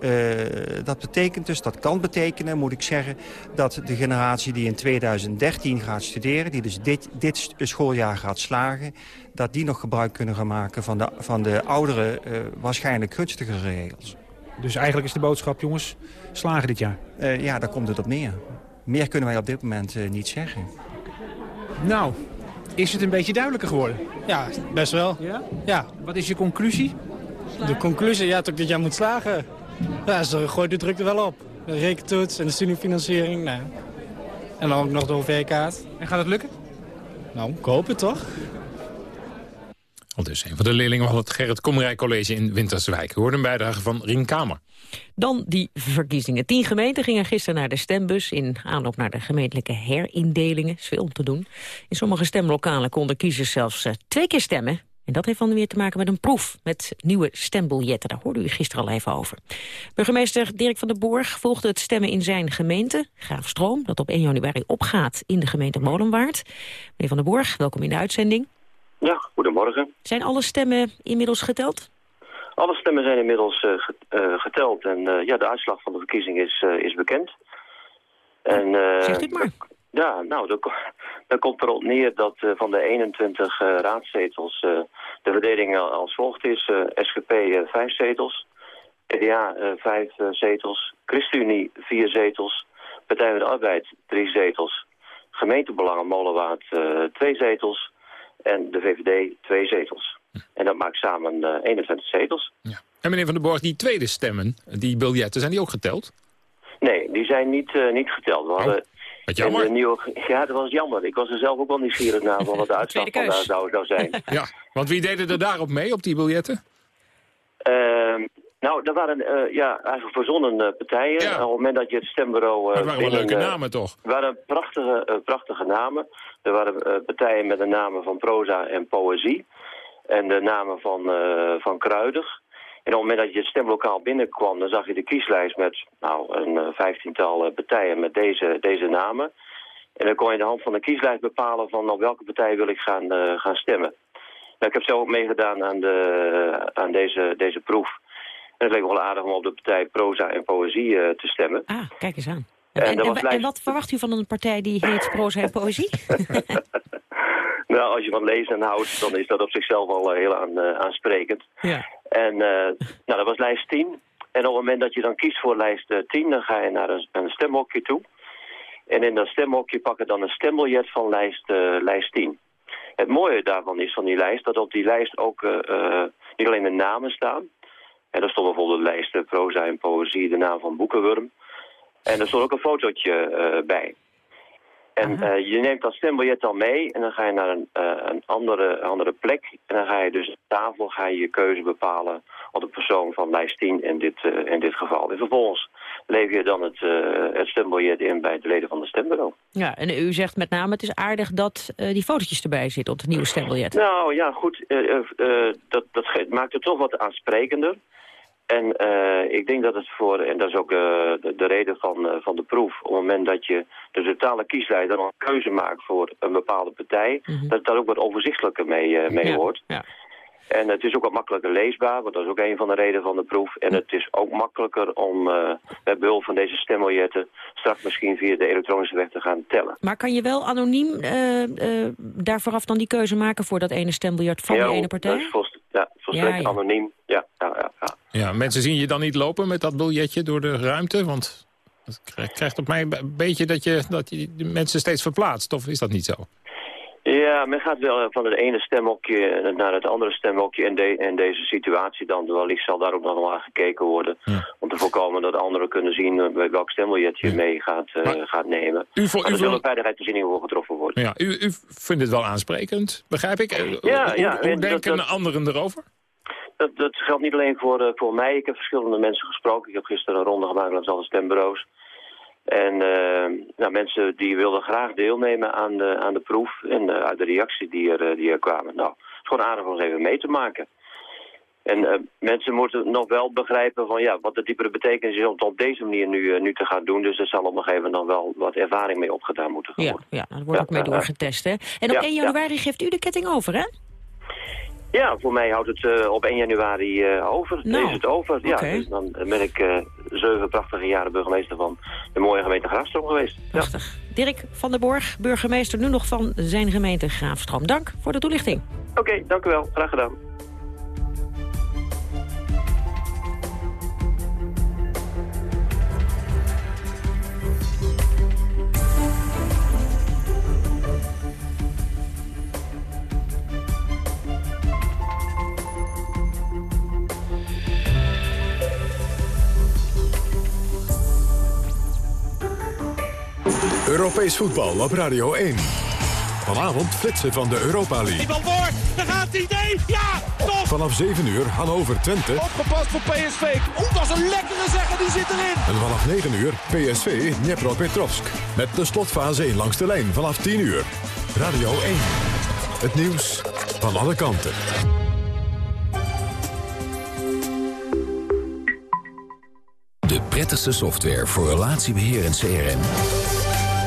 Uh, dat betekent dus, dat kan betekenen, moet ik zeggen... dat de generatie die in 2013 gaat studeren... die dus dit, dit schooljaar gaat slagen... dat die nog gebruik kunnen gaan maken van de, van de oudere, uh, waarschijnlijk gunstigere regels. Dus eigenlijk is de boodschap, jongens, slagen dit jaar? Uh, ja, daar komt het op neer. Meer kunnen wij op dit moment niet zeggen. Nou, is het een beetje duidelijker geworden? Ja, best wel. Ja? Ja. Wat is je conclusie? De conclusie, ja, dat ik dit jaar moet slagen. Ja, ze gooit de druk er wel op. De rekentoets en de studiefinanciering. Nou. En dan ook nog de OV-kaart. En gaat het lukken? Nou, ik hoop het toch. Al dus een van de leerlingen van het Gerrit Komrij College in Winterswijk. hoorde een bijdrage van Rien Kamer. Dan die verkiezingen. Tien gemeenten gingen gisteren naar de stembus... in aanloop naar de gemeentelijke herindelingen. Is veel om te doen. In sommige stemlokalen konden kiezers zelfs uh, twee keer stemmen. En dat heeft dan weer te maken met een proef met nieuwe stembiljetten. Daar hoorde u gisteren al even over. Burgemeester Dirk van der Borg volgde het stemmen in zijn gemeente, Graafstroom, dat op 1 januari opgaat in de gemeente Molenwaard. Meneer van der Borg, welkom in de uitzending. Ja, goedemorgen. Zijn alle stemmen inmiddels geteld? Alle stemmen zijn inmiddels uh, geteld en uh, ja, de uitslag van de verkiezing is, is bekend. En, Zegt u het maar. Ja, nou, dan, komt erop neer dat uh, van de 21 uh, raadzetels uh, de verdeling als volgt is. SGP 5 zetels, PDA 5 zetels, ChristenUnie 4 zetels, Partij van de Arbeid 3 zetels, Gemeentebelangen Molenwaard 2 zetels en de VVD 2 zetels. En dat maakt samen 21 zetels. Ja. En meneer Van der Borg, die tweede stemmen, die biljetten, zijn die ook geteld? Nee, die zijn niet, niet geteld. We hadden... Wat jammer. Nieuwe, ja, dat was jammer. Ik was er zelf ook wel nieuwsgierig naar wat de uitslag van daar zou, zou zijn. ja, want wie deden er daarop mee, op die biljetten? Uh, nou, er waren uh, ja, eigenlijk verzonnen uh, partijen. Ja. op het moment dat je het stembureau... Uh, dat waren wel leuke namen, toch? Er waren prachtige, prachtige namen. Er waren partijen met de namen van proza en poëzie. En de namen van, van Kruidig. En op het moment dat je het stemlokaal binnenkwam, dan zag je de kieslijst met nou, een vijftiental partijen met deze, deze namen. En dan kon je aan de hand van de kieslijst bepalen van op welke partij wil ik gaan, gaan stemmen. Nou, ik heb zelf ook meegedaan aan, de, aan deze, deze proef. En het leek wel aardig om op de partij proza en poëzie te stemmen. Ah, kijk eens aan. En, en, wat verwacht u van een partij die heet proza en poëzie? nou, als je van lezen houdt, dan is dat op zichzelf al heel aan, aansprekend. Ja. En nou, dat was lijst 10. En op het moment dat je dan kiest voor lijst 10, dan ga je naar een, een stemhokje toe. En in dat stemhokje pakken dan een stembiljet van lijst, lijst 10. Het mooie daarvan is van die lijst, dat op die lijst ook niet alleen de namen staan. En er stond bijvoorbeeld de lijst proza en poëzie, de naam van Boekenwurm. En er stond ook een fotootje uh, bij. En uh, je neemt dat stembiljet dan mee en dan ga je naar een, uh, een andere, andere plek. En dan ga je dus aan tafel ga je, je keuze bepalen op de persoon van lijst 10 in dit, in dit geval. En vervolgens lever je dan het, het stembiljet in bij de leden van het stembureau. Ja, en u zegt met name het is aardig dat die fotootjes erbij zitten op het nieuwe stembiljet. Nou ja, goed, dat, dat maakt het toch wat aansprekender. En uh, ik denk dat het voor, en dat is ook uh, de, de, reden van, uh, van de proef... op het moment dat je de totale kieslijst dan een keuze maakt voor een bepaalde partij... Mm -hmm. dat daar ook wat overzichtelijker mee, mee ja, hoort. Ja. En het is ook wat makkelijker leesbaar, want dat is ook een van de redenen van de proef. En het is ook makkelijker om met behulp van deze stembiljetten... straks misschien via de elektronische weg te gaan tellen. Maar kan je wel anoniem daar vooraf dan die keuze maken... voor dat ene stembiljet van ja, die ene partij? Dat is ja, volstrekt ja, anoniem. Ja, ja, ja, ja. Ja, mensen zien je dan niet lopen met dat biljetje door de ruimte? Want het krijgt op mij een beetje dat je, dat je de mensen steeds verplaatst. Of is dat niet zo? Ja, men gaat wel van het ene stemhokje naar het andere stemhokje. In, de, in deze situatie dan wellicht zal daar ook nog wel aan gekeken worden. Ja. Om te voorkomen dat anderen kunnen zien bij welk stembiljet je ja. mee gaat, uh, maar, gaat nemen. U voor, er zullen veiligheidsvoorzieningen voor getroffen worden. Ja, u, u vindt het wel aansprekend, begrijp ik? Ja, hoe, ja, hoe denken dat, anderen erover? Dat, dat geldt niet alleen voor, uh, voor mij. Ik heb verschillende mensen gesproken. Ik heb gisteren een ronde gemaakt met alle stembureaus. En uh, nou, mensen die wilden graag deelnemen aan de, aan de proef. En uh, uit de reactie die er, die er kwamen. Nou, het is gewoon aardig om eens even mee te maken. En uh, mensen moeten nog wel begrijpen van ja, wat de diepere betekenis is om het op deze manier nu, nu te gaan doen. Dus er zal op een gegeven moment dan wel wat ervaring mee opgedaan moeten worden. Ja, ja daar wordt ja, ook mee doorgetest. Hè? En op ja, 1 januari geeft u de ketting over, hè? Ja, voor mij houdt het uh, op 1 januari uh, over. Nou, is het over. Ja, okay. dus dan ben ik uh, zeven prachtige jaren burgemeester van de mooie gemeente Graafstroom geweest. Prachtig. Ja. Dirk van der Borg, burgemeester nu nog van zijn gemeente Graafstroom. Dank voor de toelichting. Oké, okay, dank u wel. Graag gedaan. Europees voetbal op Radio 1. Vanavond flitsen van de Europa League. Die bal voor, daar gaat hij, nee, ja, toch! Vanaf 7 uur Hannover Twente. Opgepast voor PSV. Oeh, dat is een lekkere zeggen, die zit erin. En vanaf 9 uur PSV Dnepropetrovsk. Met de slotfase in langs de lijn vanaf 10 uur. Radio 1. Het nieuws van alle kanten. De prettigste software voor relatiebeheer en CRM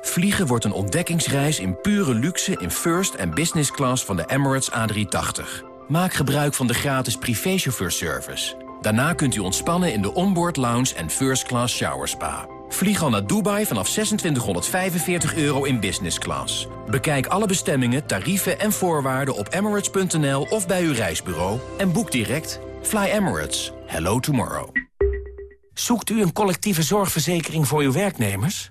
Vliegen wordt een ontdekkingsreis in pure luxe in first en business class van de Emirates A380. Maak gebruik van de gratis privéchauffeurservice. Daarna kunt u ontspannen in de onboard lounge en first class shower spa. Vlieg al naar Dubai vanaf 2645 euro in business class. Bekijk alle bestemmingen, tarieven en voorwaarden op emirates.nl of bij uw reisbureau. En boek direct. Fly Emirates. Hello tomorrow. Zoekt u een collectieve zorgverzekering voor uw werknemers?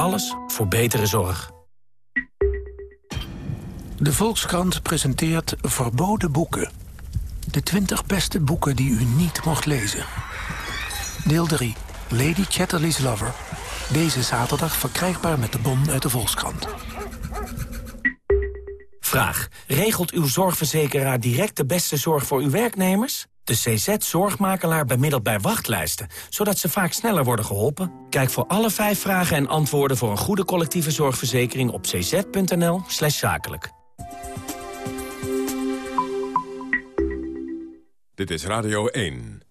Alles voor betere zorg. De Volkskrant presenteert Verboden Boeken. De 20 beste boeken die u niet mocht lezen. Deel 3. Lady Chatterley's Lover. Deze zaterdag verkrijgbaar met de bon uit de Volkskrant. Vraag. Regelt uw zorgverzekeraar direct de beste zorg voor uw werknemers? De CZ-zorgmakelaar bemiddelt bij wachtlijsten, zodat ze vaak sneller worden geholpen. Kijk voor alle vijf vragen en antwoorden voor een goede collectieve zorgverzekering op cz.nl slash zakelijk. Dit is Radio 1.